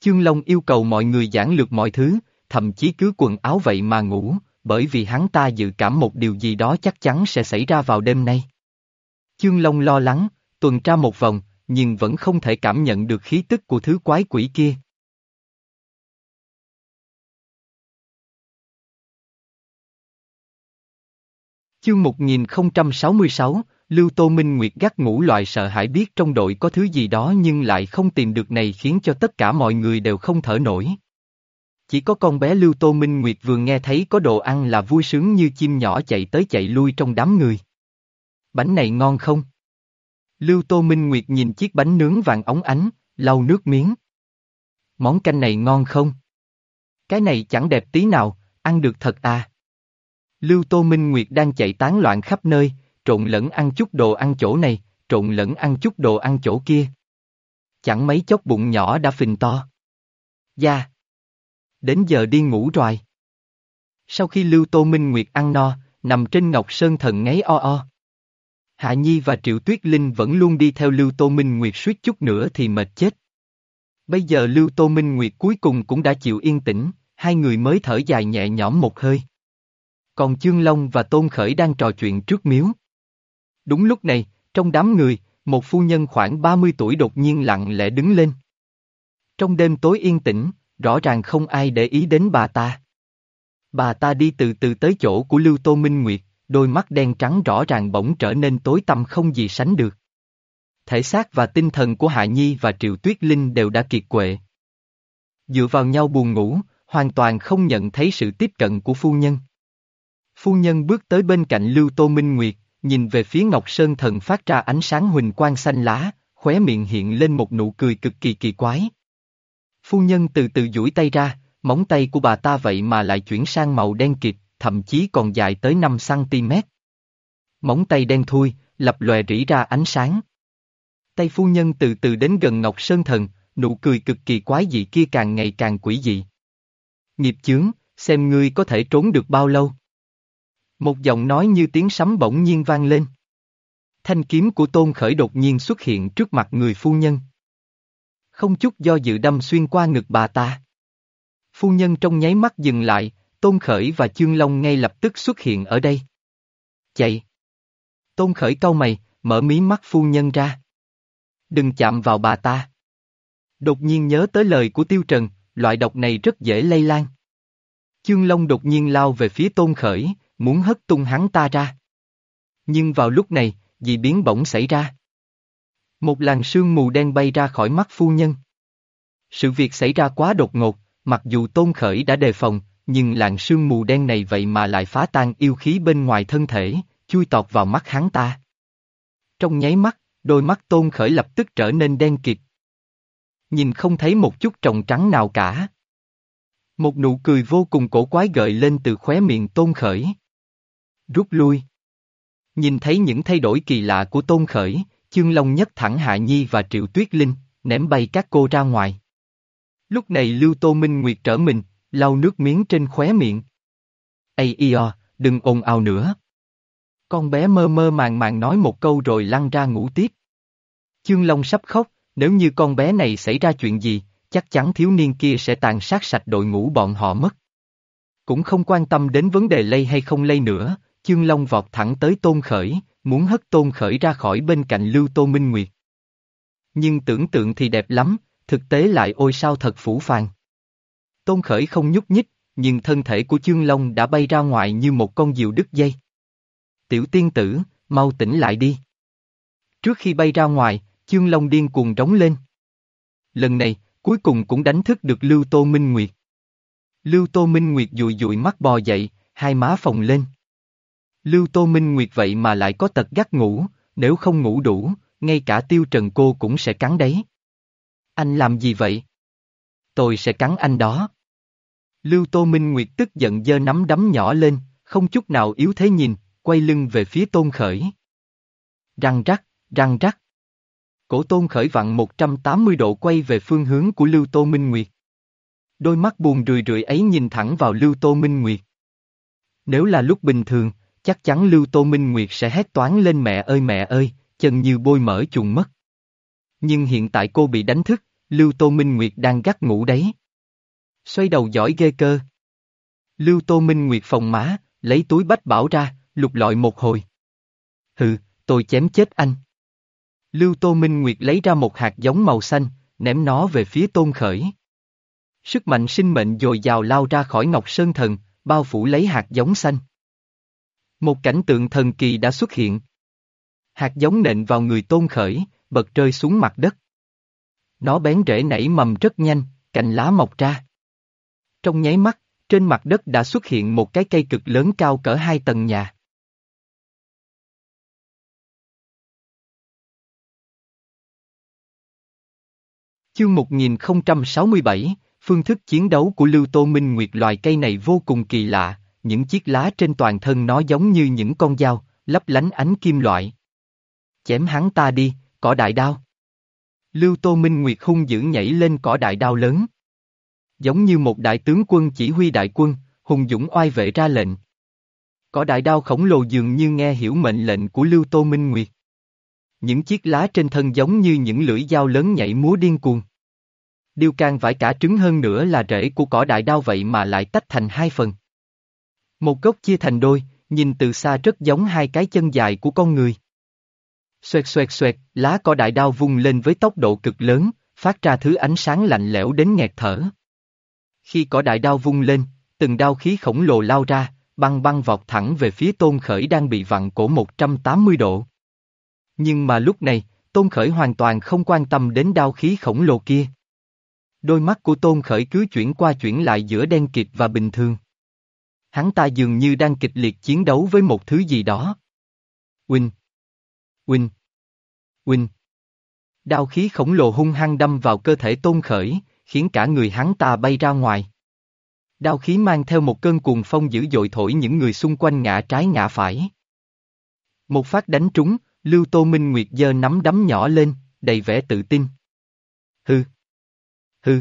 Chương Long yêu cầu mọi người giảng lược mọi thứ, thậm chí cứ quần áo vậy mà ngủ, bởi vì hắn ta dự cảm một điều gì đó chắc chắn sẽ xảy ra vào đêm nay. Chương Long lo lắng, tuần tra một vòng, nhưng vẫn không thể cảm nhận được khí tức của thứ quái quỷ kia. Chương 1066, Lưu Tô Minh Nguyệt gắt ngủ loại sợ hãi biết trong đội có thứ gì đó nhưng lại không tìm được này khiến cho tất cả mọi người đều không thở nổi. Chỉ có con bé Lưu Tô Minh Nguyệt vừa nghe thấy có đồ ăn là vui sướng như chim nhỏ chạy tới chạy lui trong đám người. Bánh này ngon không? Lưu Tô Minh Nguyệt nhìn chiếc bánh nướng vàng óng ánh, lau nước miếng. Món canh này ngon không? Cái này chẳng đẹp tí nào, ăn được thật à? Lưu Tô Minh Nguyệt đang chạy tán loạn khắp nơi, trộn lẫn ăn chút đồ ăn chỗ này, trộn lẫn ăn chút đồ ăn chỗ kia. Chẳng mấy chốc bụng nhỏ đã phình to. Gia. Đến giờ đi ngủ rồi. Sau khi Lưu Tô Minh Nguyệt ăn no, nằm trên ngọc sơn thần ngáy o o. Hạ Nhi và Triệu Tuyết Linh vẫn luôn đi theo Lưu Tô Minh Nguyệt suýt chút nữa thì mệt chết. Bây giờ Lưu Tô Minh Nguyệt cuối cùng cũng đã chịu yên tĩnh, hai người mới thở dài nhẹ nhõm một hơi. Còn Chương Long và Tôn Khởi đang trò chuyện trước miếu. Đúng lúc này, trong đám người, một phu nhân khoảng 30 tuổi đột nhiên lặng lẽ đứng lên. Trong đêm tối yên tĩnh, rõ ràng không ai để ý đến bà ta. Bà ta đi từ từ tới chỗ của Lưu Tô Minh Nguyệt, đôi mắt đen trắng rõ ràng bỗng trở nên tối tăm không gì sánh được. Thể xác và tinh thần của Hạ Nhi và Triệu Tuyết Linh đều đã kiệt quệ. Dựa vào nhau buồn ngủ, hoàn toàn không nhận thấy sự tiếp cận của phu nhân. Phu nhân bước tới bên cạnh Lưu Tô Minh Nguyệt, nhìn về phía Ngọc Sơn Thần phát ra ánh sáng huỳnh quang xanh lá, khóe miệng hiện lên một nụ cười cực kỳ kỳ quái. Phu nhân từ từ duỗi tay ra, móng tay của bà ta vậy mà lại chuyển sang màu đen kịt, thậm chí còn dài tới 5cm. Móng tay đen thui, lập lòe rỉ ra ánh sáng. Tay phu nhân từ từ đến gần Ngọc Sơn Thần, nụ cười cực kỳ quái dị kia càng ngày càng quỷ dị. Nghiệp chướng, xem ngươi có thể trốn được bao lâu. Một giọng nói như tiếng sấm bỗng nhiên vang lên. Thanh kiếm của Tôn Khởi đột nhiên xuất hiện trước mặt người phu nhân. Không chút do dự đâm xuyên qua ngực bà ta. Phu nhân trong nháy mắt dừng lại, Tôn Khởi và Chương Long ngay lập tức xuất hiện ở đây. Chạy! Tôn Khởi cau mày, mở mí mắt phu nhân ra. Đừng chạm vào bà ta. Đột nhiên nhớ tới lời của Tiêu Trần, loại độc này rất dễ lây lan. Chương Long đột nhiên lao về phía Tôn Khởi, muốn hất tung hắn ta ra. Nhưng vào lúc này, dị biến bỗng xảy ra. Một làn sương mù đen bay ra khỏi mắt phu nhân. Sự việc xảy ra quá đột ngột, mặc dù Tôn Khởi đã đề phòng, nhưng làn sương mù đen này vậy mà lại phá tan yêu khí bên ngoài thân thể, chui tọt vào mắt hắn ta. Trong nháy mắt, đôi mắt Tôn Khởi lập tức trở nên đen kịt. Nhìn không thấy một chút trồng trắng nào cả. Một nụ cười vô cùng cổ quái gợi lên từ khóe miệng Tôn Khởi. Rút lui. Nhìn thấy những thay đổi kỳ lạ của Tôn Khởi, Chương Long nhất thẳng Hạ Nhi và Triệu Tuyết Linh, ném bay các cô ra ngoài. Lúc này Lưu Tô Minh Nguyệt trở mình, lau nước miếng trên khóe miệng. Ây io, đừng ồn ào nữa. Con bé mơ mơ màng màng nói một câu rồi lăn ra ngủ tiếp. Chương Long sắp khóc, nếu như con bé này xảy ra chuyện gì, chắc chắn thiếu niên kia sẽ tàn sát sạch đội ngũ bọn họ mất. Cũng không quan tâm đến vấn đề lây hay không lây nữa, Chương Long vọt thẳng tới Tôn Khởi, muốn hất Tôn Khởi ra khỏi bên cạnh Lưu Tô Minh Nguyệt. Nhưng tưởng tượng thì đẹp lắm, thực tế lại ôi sao thật phủ phàng. Tôn Khởi không nhúc nhích, nhưng thân thể của Chương Long đã bay ra ngoài như một con diều đứt dây. Tiểu tiên tử, mau tỉnh lại đi. Trước khi bay ra ngoài, Chương Long điên cuồng rống lên. Lần này, cuối cùng cũng đánh thức được Lưu Tô Minh Nguyệt. Lưu Tô Minh Nguyệt dụi dụi mắt bò dậy, hai má phồng lên. Lưu Tô Minh Nguyệt vậy mà lại có tật gắt ngủ, nếu không ngủ đủ, ngay cả tiêu trần cô cũng sẽ cắn đấy. Anh làm gì vậy? Tôi sẽ cắn anh đó. Lưu Tô Minh Nguyệt tức giận giơ nắm đấm nhỏ lên, không chút nào yếu thế nhìn, quay lưng về phía tôn khởi. Răng rắc, răng rắc. Cổ tôn khởi vặn 180 độ quay về phương hướng của Lưu Tô Minh Nguyệt. Đôi mắt buồn rười rượi ấy nhìn thẳng vào Lưu Tô Minh Nguyệt. Nếu là lúc bình thường, chắc chắn Lưu Tô Minh Nguyệt sẽ hét toán lên mẹ ơi mẹ ơi, chân như bôi mỡ trùng mất. Nhưng hiện tại cô bị đánh thức, Lưu Tô Minh Nguyệt đang gắt ngủ đấy. Xoay đầu giỏi ghê cơ. Lưu Tô Minh Nguyệt phòng má, lấy túi bách bảo ra, lục lọi một hồi. Hừ, tôi chém chết anh. Lưu Tô Minh Nguyệt lấy ra một hạt giống màu xanh, ném nó về phía tôn khởi. Sức mạnh sinh mệnh dồi dào lao ra khỏi Ngọc Sơn Thần, bao phủ lấy hạt giống xanh. Một cảnh tượng thần kỳ đã xuất hiện. Hạt giống nện vào người tôn khởi, bật rơi xuống mặt đất. Nó bén rễ nảy mầm rất nhanh, cành lá mọc ra. Trong nháy mắt, trên mặt đất đã xuất hiện một cái cây cực lớn cao cỡ hai tầng nhà. Chương 1067, phương thức chiến đấu của Lưu Tô Minh Nguyệt loài cây này vô cùng kỳ lạ, những chiếc lá trên toàn thân nó giống như những con dao, lấp lánh ánh kim loại. Chém hắn ta đi, cỏ đại đao. Lưu Tô Minh Nguyệt hung dữ nhảy lên cỏ đại đao lớn. Giống như một đại tướng quân chỉ huy đại quân, hùng dũng oai vệ ra lệnh. Cỏ đại đao khổng lồ dường như nghe hiểu mệnh lệnh của Lưu Tô Minh Nguyệt. Những chiếc lá trên thân giống như những lưỡi dao lớn nhảy múa điên cuồng. Điêu can vải cả trứng hơn nữa là rễ của cỏ đại đao vậy mà lại tách thành hai phần. Một gốc chia thành đôi, nhìn từ xa rất giống hai cái chân dài của con người. Xoẹt xoẹt xoẹt, lá cỏ đại đao vung lên với tốc độ cực lớn, phát ra thứ ánh sáng lạnh lẽo đến nghẹt thở. Khi cỏ đại đao vung lên, từng đao khí khổng lồ lao ra, băng băng vọt thẳng về phía tôn khởi đang bị vặn cổ 180 độ. Nhưng mà lúc này, tôn khởi hoàn toàn không quan tâm đến đao khí khổng lồ kia. Đôi mắt của tôn khởi cứ chuyển qua chuyển lại giữa đen kịt và bình thường. Hắn ta dường như đang kịch liệt chiến đấu với một thứ gì đó. Win. Win. Win. Đao khí khổng lồ hung hăng đâm vào cơ thể tôn khởi, khiến cả người hắn ta bay ra ngoài. Đao khí mang theo một cơn cuồng phong dữ dội thổi những người xung quanh ngã trái ngã phải. Một phát đánh trúng, Lưu Tô Minh Nguyệt giơ nắm đấm nhỏ lên, đầy vẻ tự tin. Hư. Hư.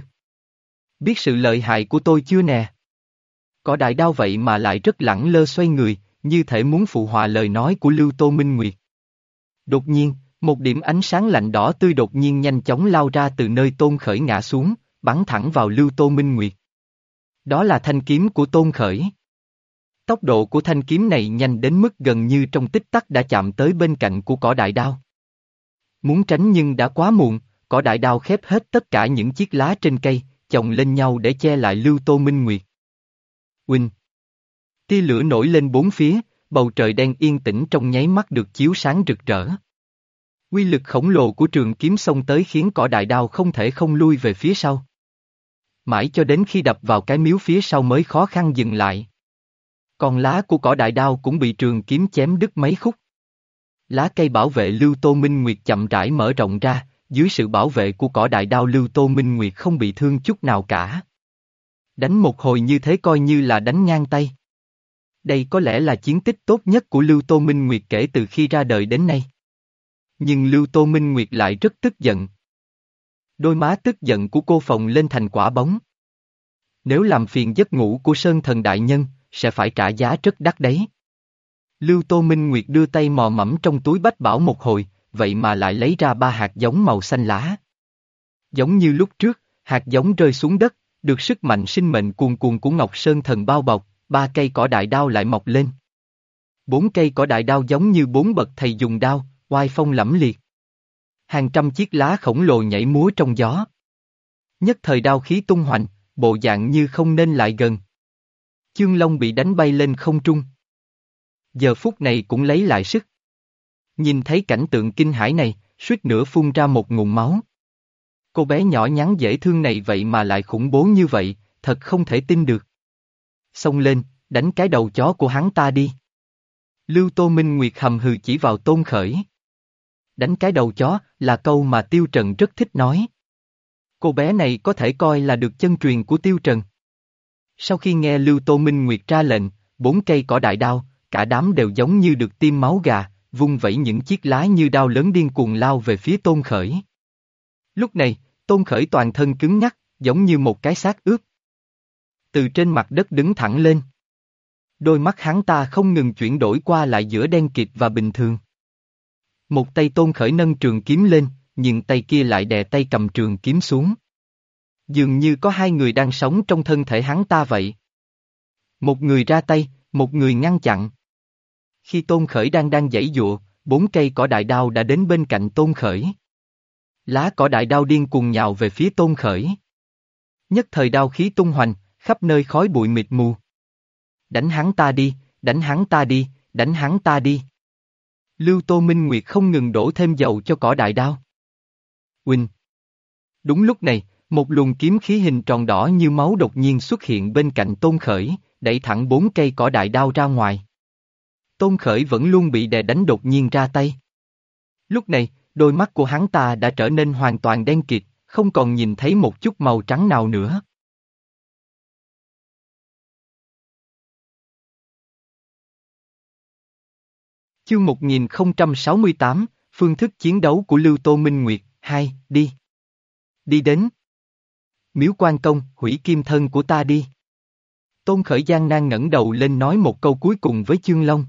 Biết sự lợi hại của tôi chưa nè? Có đại đao vậy mà lại rất lẳng lơ xoay người, như thể muốn phụ họa lời nói của Lưu Tô Minh Nguyệt. Đột nhiên, một điểm ánh sáng lạnh đỏ tươi đột nhiên nhanh chóng lao ra từ nơi tôn khởi ngã xuống, bắn thẳng vào Lưu Tô Minh Nguyệt. Đó là thanh kiếm của tôn khởi. Tốc độ của thanh kiếm này nhanh đến mức gần như trong tích tắc đã chạm tới bên cạnh của cỏ đại đao. Muốn tránh nhưng đã quá muộn, cỏ đại đao khép hết tất cả những chiếc lá trên cây, chồng lên nhau để che lại Lưu Tô Minh Nguyệt. Quỳnh Tia lửa nổi lên bốn phía, bầu trời đen yên tĩnh trong nháy mắt được chiếu sáng rực rỡ. Quy lực khổng lồ của trường kiếm xông tới khiến cỏ đại đao không thể không lui về phía sau. Mãi cho đến khi đập vào cái miếu phía sau mới khó khăn dừng lại. Còn lá của cỏ đại đao cũng bị trường kiếm chém đứt mấy khúc. Lá cây bảo vệ Lưu Tô Minh Nguyệt chậm rãi mở rộng ra, dưới sự bảo vệ của cỏ đại đao Lưu Tô Minh Nguyệt không bị thương chút nào cả. Đánh một hồi như thế coi như là đánh ngang tay. Đây có lẽ là chiến tích tốt nhất của Lưu Tô Minh Nguyệt kể từ khi ra đời đến nay. Nhưng Lưu Tô Minh Nguyệt lại rất tức giận. Đôi má tức giận của cô phồng lên thành quả bóng. Nếu làm phiền giấc ngủ của Sơn Thần Đại Nhân, sẽ phải trả giá rất đắt đấy. Lưu Tô Minh Nguyệt đưa tay mò mẫm trong túi bách bảo một hồi, vậy mà lại lấy ra ba hạt giống màu xanh lá. Giống như lúc trước, hạt giống rơi xuống đất, được sức mạnh sinh mệnh cuồn cuồn của Ngọc Sơn Thần bao bọc, ba cây cỏ đại đao lại mọc lên. Bốn cây cỏ đại đao giống như bốn bậc thầy dùng đao, oai phong lẫm liệt. Hàng trăm chiếc lá khổng lồ nhảy múa trong gió. Nhất thời đao khí tung hoành, bộ dạng như không nên lại gần. Chương Long bị đánh bay lên không trung. Giờ phút này cũng lấy lại sức. Nhìn thấy cảnh tượng kinh hãi này, suýt nữa phun ra một ngụm máu. Cô bé nhỏ nhắn dễ thương này vậy mà lại khủng bố như vậy, thật không thể tin được. Xông lên, đánh cái đầu chó của hắn ta đi. Lưu Tô Minh Nguyệt hầm hừ chỉ vào tôn khởi. Đánh cái đầu chó là câu mà Tiêu Trần rất thích nói. Cô bé này có thể coi là được chân truyền của Tiêu Trần. Sau khi nghe Lưu Tô Minh Nguyệt ra lệnh, bốn cây cỏ đại đao, cả đám đều giống như được tiêm máu gà, vung vẩy những chiếc lá như đao lớn điên cuồng lao về phía Tôn Khởi. Lúc này, Tôn Khởi toàn thân cứng nhắc, giống như một cái xác ướp. Từ trên mặt đất đứng thẳng lên. Đôi mắt hắn ta không ngừng chuyển đổi qua lại giữa đen kịt và bình thường. Một tay Tôn Khởi nâng trường kiếm lên, nhưng tay kia lại đè tay cầm trường kiếm xuống. Dường như có hai người đang sống trong thân thể hắn ta vậy. Một người ra tay, một người ngăn chặn. Khi Tôn Khởi đang đang giãy dụa, bốn cây cỏ đại đao đã đến bên cạnh Tôn Khởi. Lá cỏ đại đao điên cuồng nhào về phía Tôn Khởi. Nhất thời đao khí tung hoành, khắp nơi khói bụi mịt mù. Đánh hắn ta đi, đánh hắn ta đi, đánh hắn ta đi. Lưu Tô Minh Nguyệt không ngừng đổ thêm dầu cho cỏ đại đao. Quỳnh. Đúng lúc này, một luồng kiếm khí hình tròn đỏ như máu đột nhiên xuất hiện bên cạnh Tôn Khởi, đẩy thẳng bốn cây cỏ đại đao ra ngoài. Tôn Khởi vẫn luôn bị đè đánh đột nhiên ra tay. Lúc này, đôi mắt của hắn ta đã trở nên hoàn toàn đen kịt, không còn nhìn thấy một chút màu trắng nào nữa. Chương 1068, Phương thức chiến đấu của Lưu Tô Minh Nguyệt, 2, đi. Đi đến. Miếu quan công, hủy kim thân của ta đi. Tôn Khởi Giang nan ngẩng đầu lên nói một câu cuối cùng với Chương Long.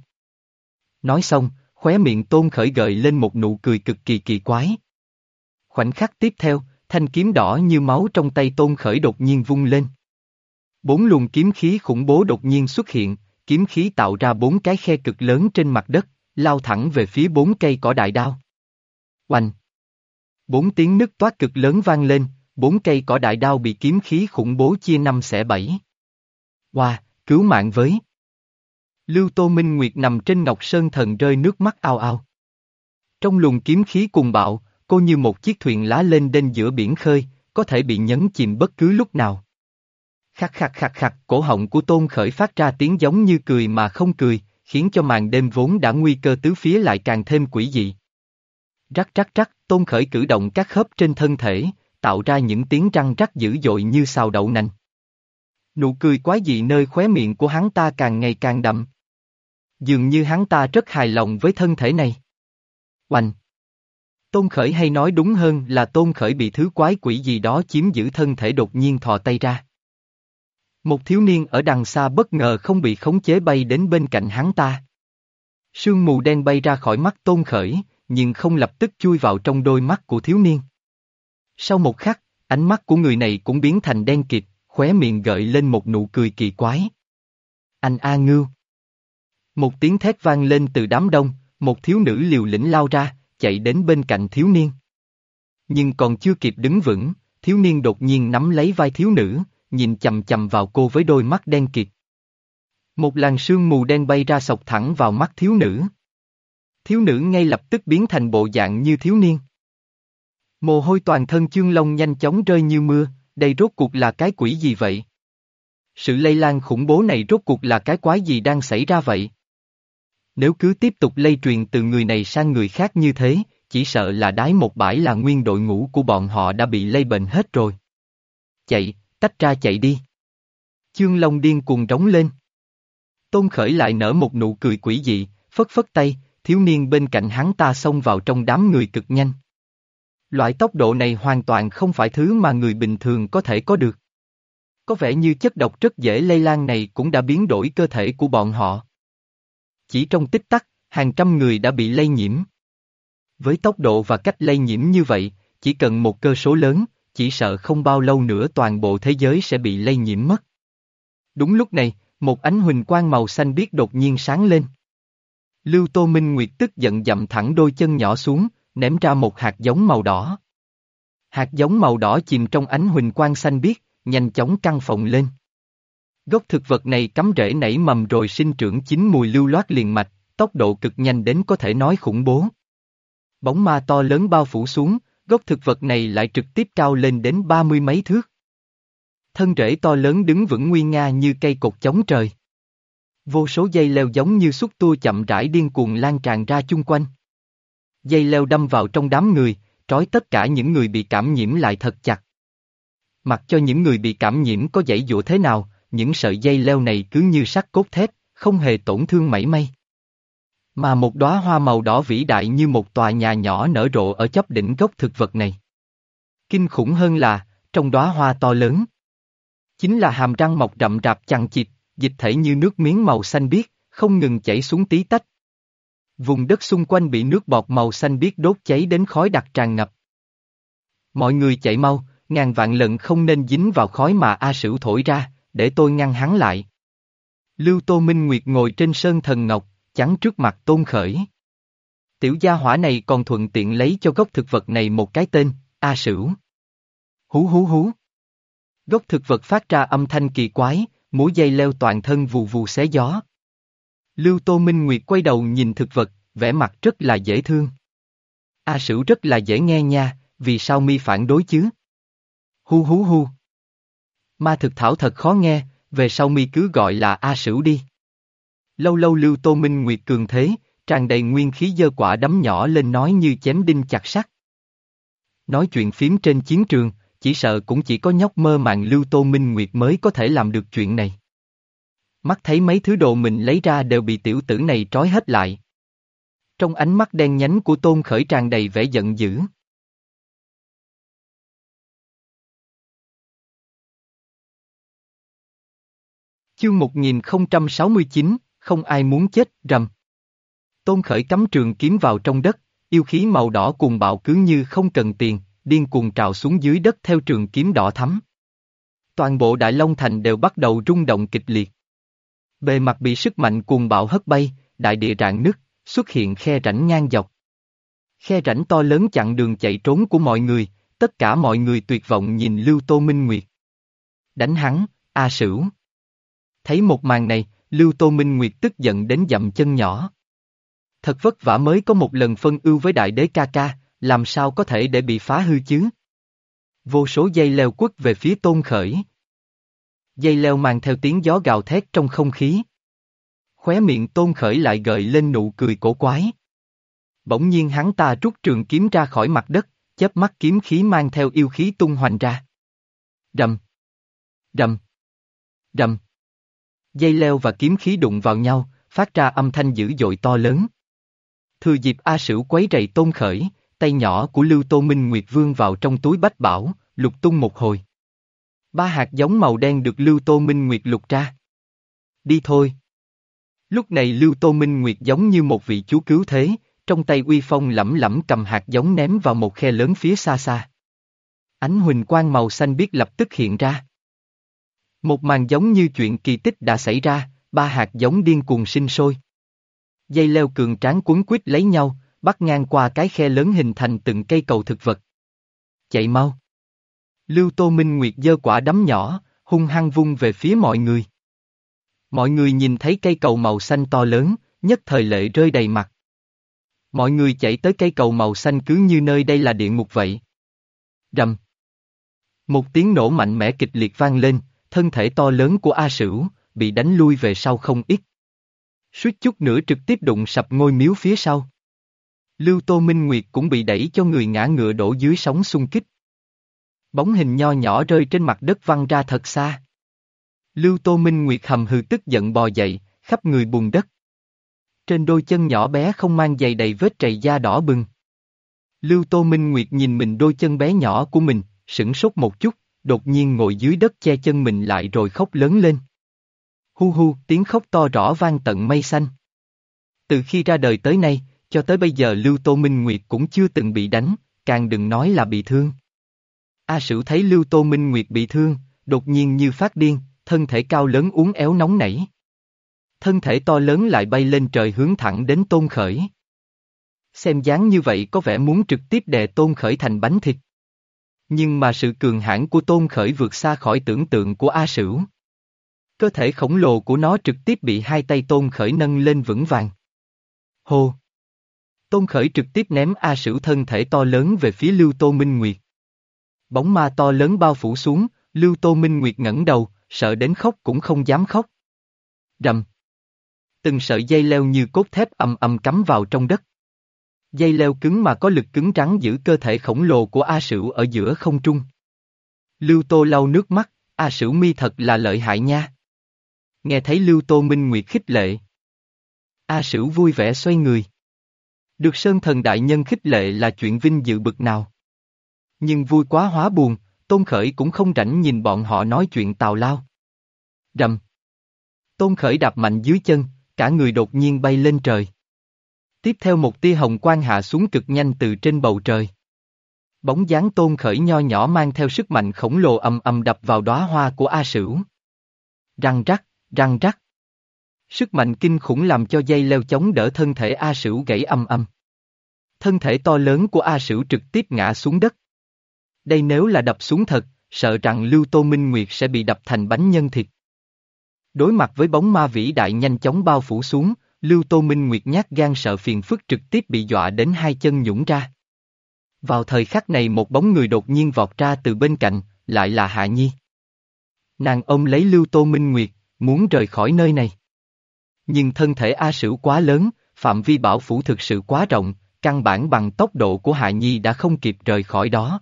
Nói xong, khóe miệng Tôn Khởi gợi lên một nụ cười cực kỳ kỳ quái. Khoảnh khắc tiếp theo, thanh kiếm đỏ như máu trong tay Tôn Khởi đột nhiên vung lên. Bốn luồng kiếm khí khủng bố đột nhiên xuất hiện, kiếm khí tạo ra bốn cái khe cực lớn trên mặt đất, lao thẳng về phía bốn cây cỏ đại đao. Oanh! Bốn tiếng nứt toát cực lớn vang lên, bốn cây cỏ đại đao bị kiếm khí khủng bố chia năm xẻ bảy. Wow, cứu mạng với! Lưu Tô Minh Nguyệt nằm trên Ngọc Sơn Thần rơi nước mắt ao ao. Trong luồng kiếm khí cùng bạo, cô như một chiếc thuyền lá lên đên giữa biển khơi, có thể bị nhấn chìm bất cứ lúc nào. Khắc khắc khắc khắc, cổ họng của Tôn Khởi phát ra tiếng giống như cười mà không cười, khiến cho màn đêm vốn đã nguy cơ tứ phía lại càng thêm quỷ dị. Rắc rắc rắc, Tôn Khởi cử động các khớp trên thân thể, tạo ra những tiếng răng rắc dữ dội như xào đậu nành. Nụ cười quái dị nơi khóe miệng của hắn ta càng ngày càng đậm. Dường như hắn ta rất hài lòng với thân thể này. Oanh! Tôn Khởi hay nói đúng hơn là Tôn Khởi bị thứ quái quỷ gì đó chiếm giữ thân thể đột nhiên thò tay ra. Một thiếu niên ở đằng xa bất ngờ không bị khống chế bay đến bên cạnh hắn ta. Sương mù đen bay ra khỏi mắt Tôn Khởi, nhưng không lập tức chui vào trong đôi mắt của thiếu niên. Sau một khắc, ánh mắt của người này cũng biến thành đen kịt, khóe miệng gợi lên một nụ cười kỳ quái. Anh A Ngưu. Một tiếng thét vang lên từ đám đông, một thiếu nữ liều lĩnh lao ra, chạy đến bên cạnh thiếu niên. Nhưng còn chưa kịp đứng vững, thiếu niên đột nhiên nắm lấy vai thiếu nữ, nhìn chầm chầm vào cô với đôi mắt đen kịt. Một làn sương mù đen bay ra sọc thẳng vào mắt thiếu nữ. Thiếu nữ ngay lập tức biến thành bộ dạng như thiếu niên. Mồ hôi toàn thân chương long nhanh chóng rơi như mưa, đây rốt cuộc là cái quỷ gì vậy? Sự lây lan khủng bố này rốt cuộc là cái quái gì đang xảy ra vậy? Nếu cứ tiếp tục lây truyền từ người này sang người khác như thế, chỉ sợ là đái một bãi là nguyên đội ngũ của bọn họ đã bị lây bệnh hết rồi. Chạy, tách ra chạy đi. Chương Long điên cuồng rống lên. Tôn Khởi lại nở một nụ cười quỷ dị, phất phất tay, thiếu niên bên cạnh hắn ta xông vào trong đám người cực nhanh. Loại tốc độ này hoàn toàn không phải thứ mà người bình thường có thể có được. Có vẻ như chất độc rất dễ lây lan này cũng đã biến đổi cơ thể của bọn họ. Chỉ trong tích tắc, hàng trăm người đã bị lây nhiễm. Với tốc độ và cách lây nhiễm như vậy, chỉ cần một cơ số lớn, chỉ sợ không bao lâu nữa toàn bộ thế giới sẽ bị lây nhiễm mất. Đúng lúc này, một ánh huỳnh quang màu xanh biếc đột nhiên sáng lên. Lưu Tô Minh Nguyệt tức giận dậm thẳng đôi chân nhỏ xuống, ném ra một hạt giống màu đỏ. Hạt giống màu đỏ chìm trong ánh huỳnh quang xanh biếc, nhanh chóng căng phồng lên. Gốc thực vật này cắm rễ nảy mầm rồi sinh trưởng chín mùi lưu loát liền mạch, tốc độ cực nhanh đến có thể nói khủng bố. Bóng ma to lớn bao phủ xuống, gốc thực vật này lại trực tiếp cao lên đến ba mươi mấy thước. Thân rễ to lớn đứng vững nguy nga như cây cột chống trời. Vô số dây leo giống như xúc tua chậm rãi điên cuồng lan tràn ra chung quanh. Dây leo đâm vào trong đám người, trói tất cả những người bị cảm nhiễm lại thật chặt. Mặc cho những người bị cảm nhiễm có dãy dụa thế nào, những sợi dây leo này cứ như sắt cốt thép, không hề tổn thương mảy may. Mà một đóa hoa màu đỏ vĩ đại như một tòa nhà nhỏ nở rộ ở chóp đỉnh gốc thực vật này. Kinh khủng hơn là, trong đóa hoa to lớn. Chính là hàm răng mọc rậm rạp chằng chịt, dịch thể như nước miếng màu xanh biếc, không ngừng chảy xuống tí tách. Vùng đất xung quanh bị nước bọt màu xanh biếc đốt cháy đến khói đặc tràn ngập. Mọi người chạy mau, ngàn vạn lần không nên dính vào khói mà A Sửu thổi ra, để tôi ngăn hắn lại. Lưu Tô Minh Nguyệt ngồi trên sơn thần ngọc, chắn trước mặt tôn khởi. Tiểu gia hỏa này còn thuận tiện lấy cho gốc thực vật này một cái tên, A Sửu. Hú hú hú. Gốc thực vật phát ra âm thanh kỳ quái, mũi dây leo toàn thân vù vù xé gió. Lưu Tô Minh Nguyệt quay đầu nhìn thực vật, vẻ mặt rất là dễ thương. A Sửu rất là dễ nghe nha, vì sao mi phản đối chứ? Hu hú hú Ma thực thảo thật khó nghe, về sau mi cứ gọi là A Sửu đi. Lâu lâu Lưu Tô Minh Nguyệt cường thế, tràn đầy nguyên khí dơ quả đấm nhỏ lên nói như chém đinh chặt sắt. Nói chuyện phím trên chiến trường, chỉ sợ cũng chỉ có nhóc mơ màng Lưu Tô Minh Nguyệt mới có thể làm được chuyện này. Mắt thấy mấy thứ đồ mình lấy ra đều bị tiểu tử này trói hết lại. Trong ánh mắt đen nhánh của Tôn Khởi tràn đầy vẻ giận dữ. Chương 1069, không ai muốn chết, rầm. Tôn Khởi cắm trường kiếm vào trong đất, yêu khí màu đỏ cuồng bạo cứ như không cần tiền, điên cuồng trào xuống dưới đất theo trường kiếm đỏ thắm. Toàn bộ Đại Long Thành đều bắt đầu rung động kịch liệt. Bề mặt bị sức mạnh cuồng bạo hất bay, đại địa rạn nứt, xuất hiện khe rãnh ngang dọc. Khe rãnh to lớn chặn đường chạy trốn của mọi người, tất cả mọi người tuyệt vọng nhìn Lưu Tô Minh Nguyệt. Đánh hắn, A Sửu. Thấy một màn này, Lưu Tô Minh Nguyệt tức giận đến dậm chân nhỏ. Thật vất vả mới có một lần phân ưu với đại đế ca ca, làm sao có thể để bị phá hư chứ? Vô số dây leo quất về phía tôn khởi. Dây leo mang theo tiếng gió gào thét trong không khí. Khóe miệng tôn khởi lại gợi lên nụ cười cổ quái. Bỗng nhiên hắn ta rút trường kiếm ra khỏi mặt đất, chớp mắt kiếm khí mang theo yêu khí tung hoành ra. Rầm. Rầm. Rầm. Dây leo và kiếm khí đụng vào nhau, phát ra âm thanh dữ dội to lớn. Thừa dịp A Sửu quấy rầy tôn khởi, tay nhỏ của Lưu Tô Minh Nguyệt Vương vào trong túi bách bảo, lục tung một hồi. Ba hạt giống màu đen được Lưu Tô Minh Nguyệt lục ra. Đi thôi. Lúc này Lưu Tô Minh Nguyệt giống như một vị chú cứu thế, trong tay uy phong lẩm lẩm cầm hạt giống ném vào một khe lớn phía xa xa. Ánh huỳnh quang màu xanh biết lập tức hiện ra. Một màn giống như chuyện kỳ tích đã xảy ra, ba hạt giống điên cuồng sinh sôi. Dây leo cường tráng cuốn quýt lấy nhau, bắt ngang qua cái khe lớn hình thành từng cây cầu thực vật. Chạy mau. Lưu Tô Minh Nguyệt dơ quả đấm nhỏ, hung hăng vung về phía mọi người. Mọi người nhìn thấy cây cầu màu xanh to lớn, nhất thời lệ rơi đầy mặt. Mọi người chạy tới cây cầu màu xanh cứ như nơi đây là địa ngục vậy. Rầm. Một tiếng nổ mạnh mẽ kịch liệt vang lên, thân thể to lớn của A Sửu, bị đánh lui về sau không ít. Suýt chút nữa trực tiếp đụng sập ngôi miếu phía sau. Lưu Tô Minh Nguyệt cũng bị đẩy cho người ngã ngựa đổ dưới sóng xung kích. Bóng hình nho nhỏ rơi trên mặt đất văng ra thật xa. Lưu Tô Minh Nguyệt hầm hừ tức giận bò dậy, khắp người bùn đất. Trên đôi chân nhỏ bé không mang giày đầy vết trầy da đỏ bừng. Lưu Tô Minh Nguyệt nhìn mình đôi chân bé nhỏ của mình, sửng sốt một chút, đột nhiên ngồi dưới đất che chân mình lại rồi khóc lớn lên. Hu hu, tiếng khóc to rõ vang tận mây xanh. Từ khi ra đời tới nay, cho tới bây giờ Lưu Tô Minh Nguyệt cũng chưa từng bị đánh, càng đừng nói là bị thương. A Sử thấy Lưu Tô Minh Nguyệt bị thương, đột nhiên như phát điên, thân thể cao lớn uốn éo nóng nảy. Thân thể to lớn lại bay lên trời hướng thẳng đến tôn khởi. Xem dáng như vậy có vẻ muốn trực tiếp đè tôn khởi thành bánh thịt. Nhưng mà sự cường hãn của tôn khởi vượt xa khỏi tưởng tượng của A Sửu. Cơ thể khổng lồ của nó trực tiếp bị hai tay tôn khởi nâng lên vững vàng. Hô! Tôn khởi trực tiếp ném A Sửu thân thể to lớn về phía Lưu Tô Minh Nguyệt. Bóng ma to lớn bao phủ xuống, Lưu Tô Minh Nguyệt ngẩng đầu, sợ đến khóc cũng không dám khóc. Rầm! Từng sợi dây leo như cốt thép ầm ầm cắm vào trong đất. Dây leo cứng mà có lực cứng rắn giữ cơ thể khổng lồ của A Sửu ở giữa không trung. Lưu Tô lau nước mắt, A Sửu mi thật là lợi hại nha. Nghe thấy Lưu Tô Minh Nguyệt khích lệ. A Sửu vui vẻ xoay người. Được Sơn Thần Đại Nhân khích lệ là chuyện vinh dự bực nào. Nhưng vui quá hóa buồn, Tôn Khởi cũng không rảnh nhìn bọn họ nói chuyện tào lao. Rầm. Tôn Khởi đạp mạnh dưới chân, cả người đột nhiên bay lên trời. Tiếp theo một tia hồng quang hạ xuống cực nhanh từ trên bầu trời. Bóng dáng Tôn Khởi nho nhỏ mang theo sức mạnh khổng lồ ầm ầm đập vào đóa hoa của A Sửu. Răng rắc, răng rắc. Sức mạnh kinh khủng làm cho dây leo chống đỡ thân thể A Sửu gãy âm âm. Thân thể to lớn của A Sửu trực tiếp ngã xuống đất. Đây nếu là đập xuống thật, sợ rằng Lưu Tô Minh Nguyệt sẽ bị đập thành bánh nhân thịt. Đối mặt với bóng ma vĩ đại nhanh chóng bao phủ xuống, Lưu Tô Minh Nguyệt nhát gan sợ phiền phức trực tiếp bị dọa đến hai chân nhũng ra. Vào thời khắc này một bóng người đột nhiên vọt ra từ bên cạnh, lại là Hạ Nhi. Nàng ôm lấy Lưu Tô Minh Nguyệt, muốn rời khỏi nơi này. Nhưng thân thể A Sửu quá lớn, phạm vi bảo phủ thực sự quá rộng, căn bản bằng tốc độ của Hạ Nhi đã không kịp rời khỏi đó.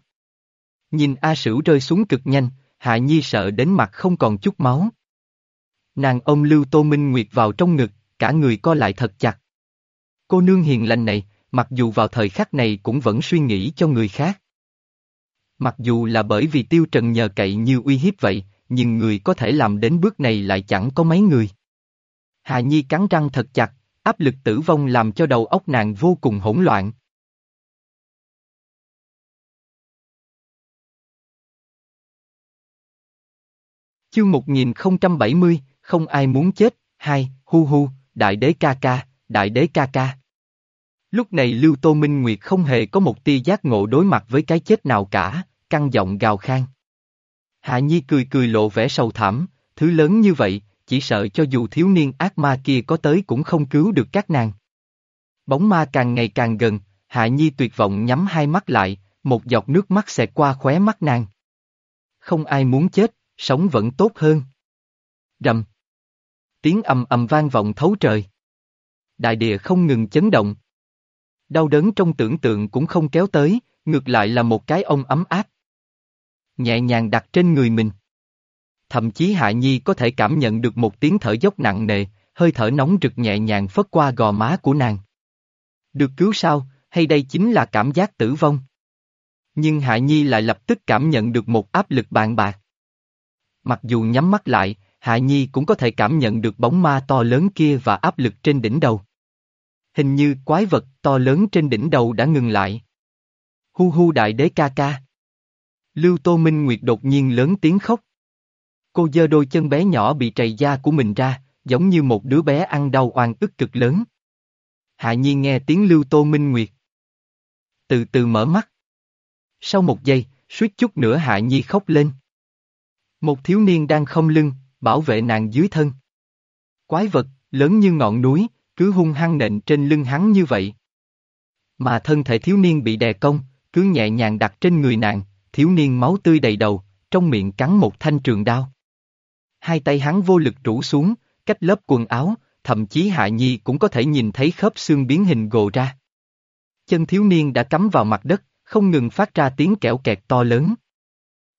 Nhìn A Sửu rơi xuống cực nhanh, Hạ Nhi sợ đến mặt không còn chút máu. Nàng ôm Lưu Tô Minh Nguyệt vào trong ngực, cả người co lại thật chặt. Cô nương hiền lành này, mặc dù vào thời khắc này cũng vẫn suy nghĩ cho người khác. Mặc dù là bởi vì tiêu trần nhờ cậy như uy hiếp vậy, nhưng người có thể làm đến bước này lại chẳng có mấy người. Hà Nhi cắn răng thật chặt, áp lực tử vong làm cho đầu óc nàng vô cùng hỗn loạn. Chương 1070, không ai muốn chết, hai, hu hu, đại đế ca ca, đại đế ca ca. Lúc này Lưu Tô Minh Nguyệt không hề có một tia giác ngộ đối mặt với cái chết nào cả, căng giọng gào khan. Hạ Nhi cười cười lộ vẻ sầu thảm, thứ lớn như vậy, chỉ sợ cho dù thiếu niên ác ma kia có tới cũng không cứu được các nàng. Bóng ma càng ngày càng gần, Hạ Nhi tuyệt vọng nhắm hai mắt lại, một giọt nước mắt xẹt qua khóe mắt nàng. Không ai muốn chết, sống vẫn tốt hơn. Rầm. Tiếng ầm ầm vang vọng thấu trời. Đại địa không ngừng chấn động. Đau đớn trong tưởng tượng cũng không kéo tới, ngược lại là một cái ông ấm áp. Nhẹ nhàng đặt trên người mình. Thậm chí Hạ Nhi có thể cảm nhận được một tiếng thở dốc nặng nề, hơi thở nóng rực nhẹ nhàng phất qua gò má của nàng. Được cứu sao, hay đây chính là cảm giác tử vong? Nhưng Hạ Nhi lại lập tức cảm nhận được một áp lực bàn bạc. Mặc dù nhắm mắt lại, Hạ Nhi cũng có thể cảm nhận được bóng ma to lớn kia và áp lực trên đỉnh đầu. Hình như quái vật to lớn trên đỉnh đầu đã ngừng lại. Hu hu đại đế ca ca. Lưu Tô Minh Nguyệt đột nhiên lớn tiếng khóc. Cô giơ đôi chân bé nhỏ bị trầy da của mình ra, giống như một đứa bé ăn đau oan ức cực lớn. Hạ Nhi nghe tiếng Lưu Tô Minh Nguyệt. Từ từ mở mắt. Sau một giây, suýt chút nữa Hạ Nhi khóc lên. Một thiếu niên đang không lưng, bảo vệ nàng dưới thân. Quái vật, lớn như ngọn núi, cứ hung hăng nện trên lưng hắn như vậy. Mà thân thể thiếu niên bị đè cong, cứ nhẹ nhàng đặt trên người nàng, thiếu niên máu tươi đầy đầu, trong miệng cắn một thanh trường đao. Hai tay hắn vô lực rũ xuống, cách lớp quần áo, thậm chí Hạ Nhi cũng có thể nhìn thấy khớp xương biến hình gồ ra. Chân thiếu niên đã cắm vào mặt đất, không ngừng phát ra tiếng kẹo kẹt to lớn.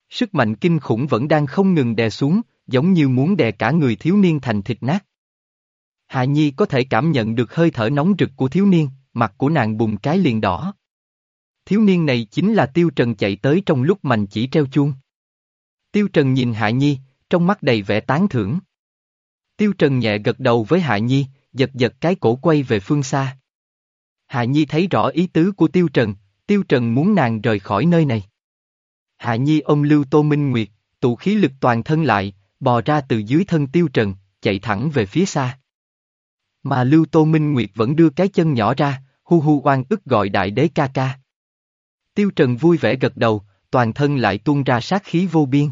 Sức mạnh kinh khủng vẫn đang không ngừng đè xuống, giống như muốn đè cả người thiếu niên thành thịt nát. Hạ Nhi có thể cảm nhận được hơi thở nóng rực của thiếu niên, mặt của nàng bùng cái liền đỏ. Thiếu niên này chính là Tiêu Trần chạy tới trong lúc mạnh chỉ treo chuông. Tiêu Trần nhìn Hạ Nhi, trong mắt đầy vẻ tán thưởng. Tiêu Trần nhẹ gật đầu với Hạ Nhi, giật giật cái cổ quay về phương xa. Hạ Nhi thấy rõ ý tứ của Tiêu Trần, Tiêu Trần muốn nàng rời khỏi nơi này. Hạ Nhi ôm Lưu Tô Minh Nguyệt, tụ khí lực toàn thân lại, bò ra từ dưới thân Tiêu Trần, chạy thẳng về phía xa. Mà Lưu Tô Minh Nguyệt vẫn đưa cái chân nhỏ ra, hu hu oan ức gọi đại đế ca ca. Tiêu Trần vui vẻ gật đầu, toàn thân lại tuôn ra sát khí vô biên.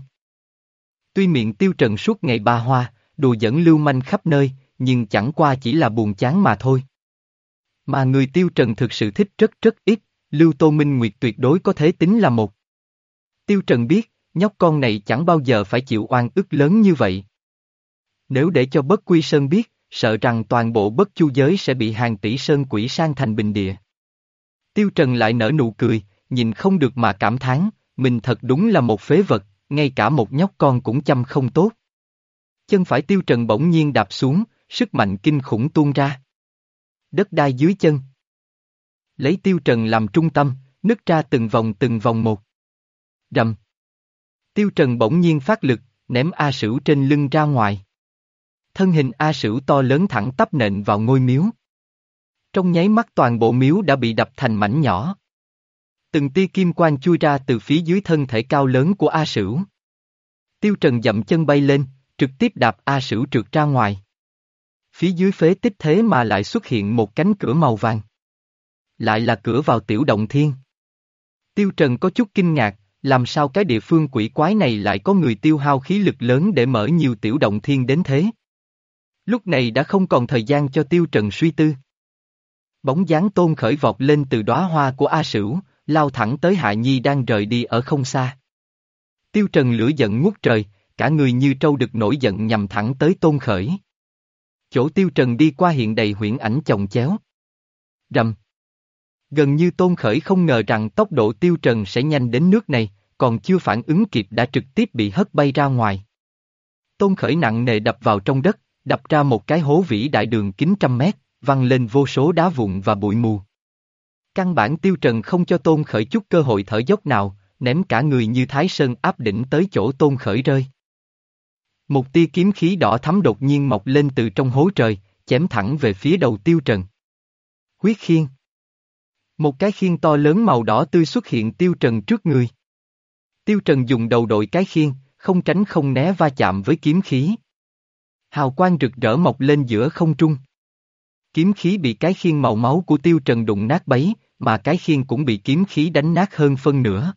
Tuy miệng Tiêu Trần suốt ngày ba hoa, đùa dẫn lưu manh khắp nơi, nhưng chẳng qua chỉ là buồn chán mà thôi. Mà người Tiêu Trần thực sự thích rất rất ít, Lưu Tô Minh Nguyệt tuyệt đối có thể tính là một. Tiêu Trần biết, nhóc con này chẳng bao giờ phải chịu oan ức lớn như vậy. Nếu để cho bất quy sơn biết, sợ rằng toàn bộ bất chu giới sẽ bị hàng tỷ sơn quỷ sang thành bình địa. Tiêu Trần lại nở nụ cười, nhìn không được mà cảm thán, mình thật đúng là một phế vật, ngay cả một nhóc con cũng chăm không tốt. Chân phải Tiêu Trần bỗng nhiên đạp xuống, sức mạnh kinh khủng tuôn ra. Đất đai dưới chân. Lấy Tiêu Trần làm trung tâm, nứt ra từng vòng từng vòng một. Rầm. Tiêu Trần bỗng nhiên phát lực, ném A Sửu trên lưng ra ngoài. Thân hình A Sửu to lớn thẳng tắp nện vào ngôi miếu. Trong nháy mắt toàn bộ miếu đã bị đập thành mảnh nhỏ. Từng tia kim quang chui ra từ phía dưới thân thể cao lớn của A Sửu. Tiêu Trần dậm chân bay lên, trực tiếp đạp A Sửu trượt ra ngoài. Phía dưới phế tích thế mà lại xuất hiện một cánh cửa màu vàng. Lại là cửa vào tiểu động thiên. Tiêu Trần có chút kinh ngạc, làm sao cái địa phương quỷ quái này lại có người tiêu hao khí lực lớn để mở nhiều tiểu động thiên đến thế? Lúc này đã không còn thời gian cho Tiêu Trần suy tư. Bóng dáng tôn khởi vọt lên từ đóa hoa của A Sửu, lao thẳng tới Hạ Nhi đang rời đi ở không xa. Tiêu Trần lửa giận ngút trời, cả người như trâu đực nổi giận nhằm thẳng tới tôn khởi. Chỗ Tiêu Trần đi qua hiện đầy huyễn ảnh chồng chéo. Rầm. Gần như tôn khởi không ngờ rằng tốc độ Tiêu Trần sẽ nhanh đến nước này, còn chưa phản ứng kịp đã trực tiếp bị hất bay ra ngoài. Tôn khởi nặng nề đập vào trong đất, đập ra một cái hố vĩ đại đường kính trăm mét, văng lên vô số đá vụn và bụi mù. Căn bản tiêu trần không cho tôn khởi chút cơ hội thở dốc nào, ném cả người như thái sơn áp đỉnh tới chỗ tôn khởi rơi. Một tia kiếm khí đỏ thắm đột nhiên mọc lên từ trong hố trời, chém thẳng về phía đầu tiêu trần. Huyết khiên một cái khiên to lớn màu đỏ tươi xuất hiện tiêu trần trước người. Tiêu trần dùng đầu đội cái khiên, không tránh không né va chạm với kiếm khí. Hào quang rực rỡ mọc lên giữa không trung. Kiếm khí bị cái khiên màu máu của tiêu trần đụng nát bấy, mà cái khiên cũng bị kiếm khí đánh nát hơn phân nửa.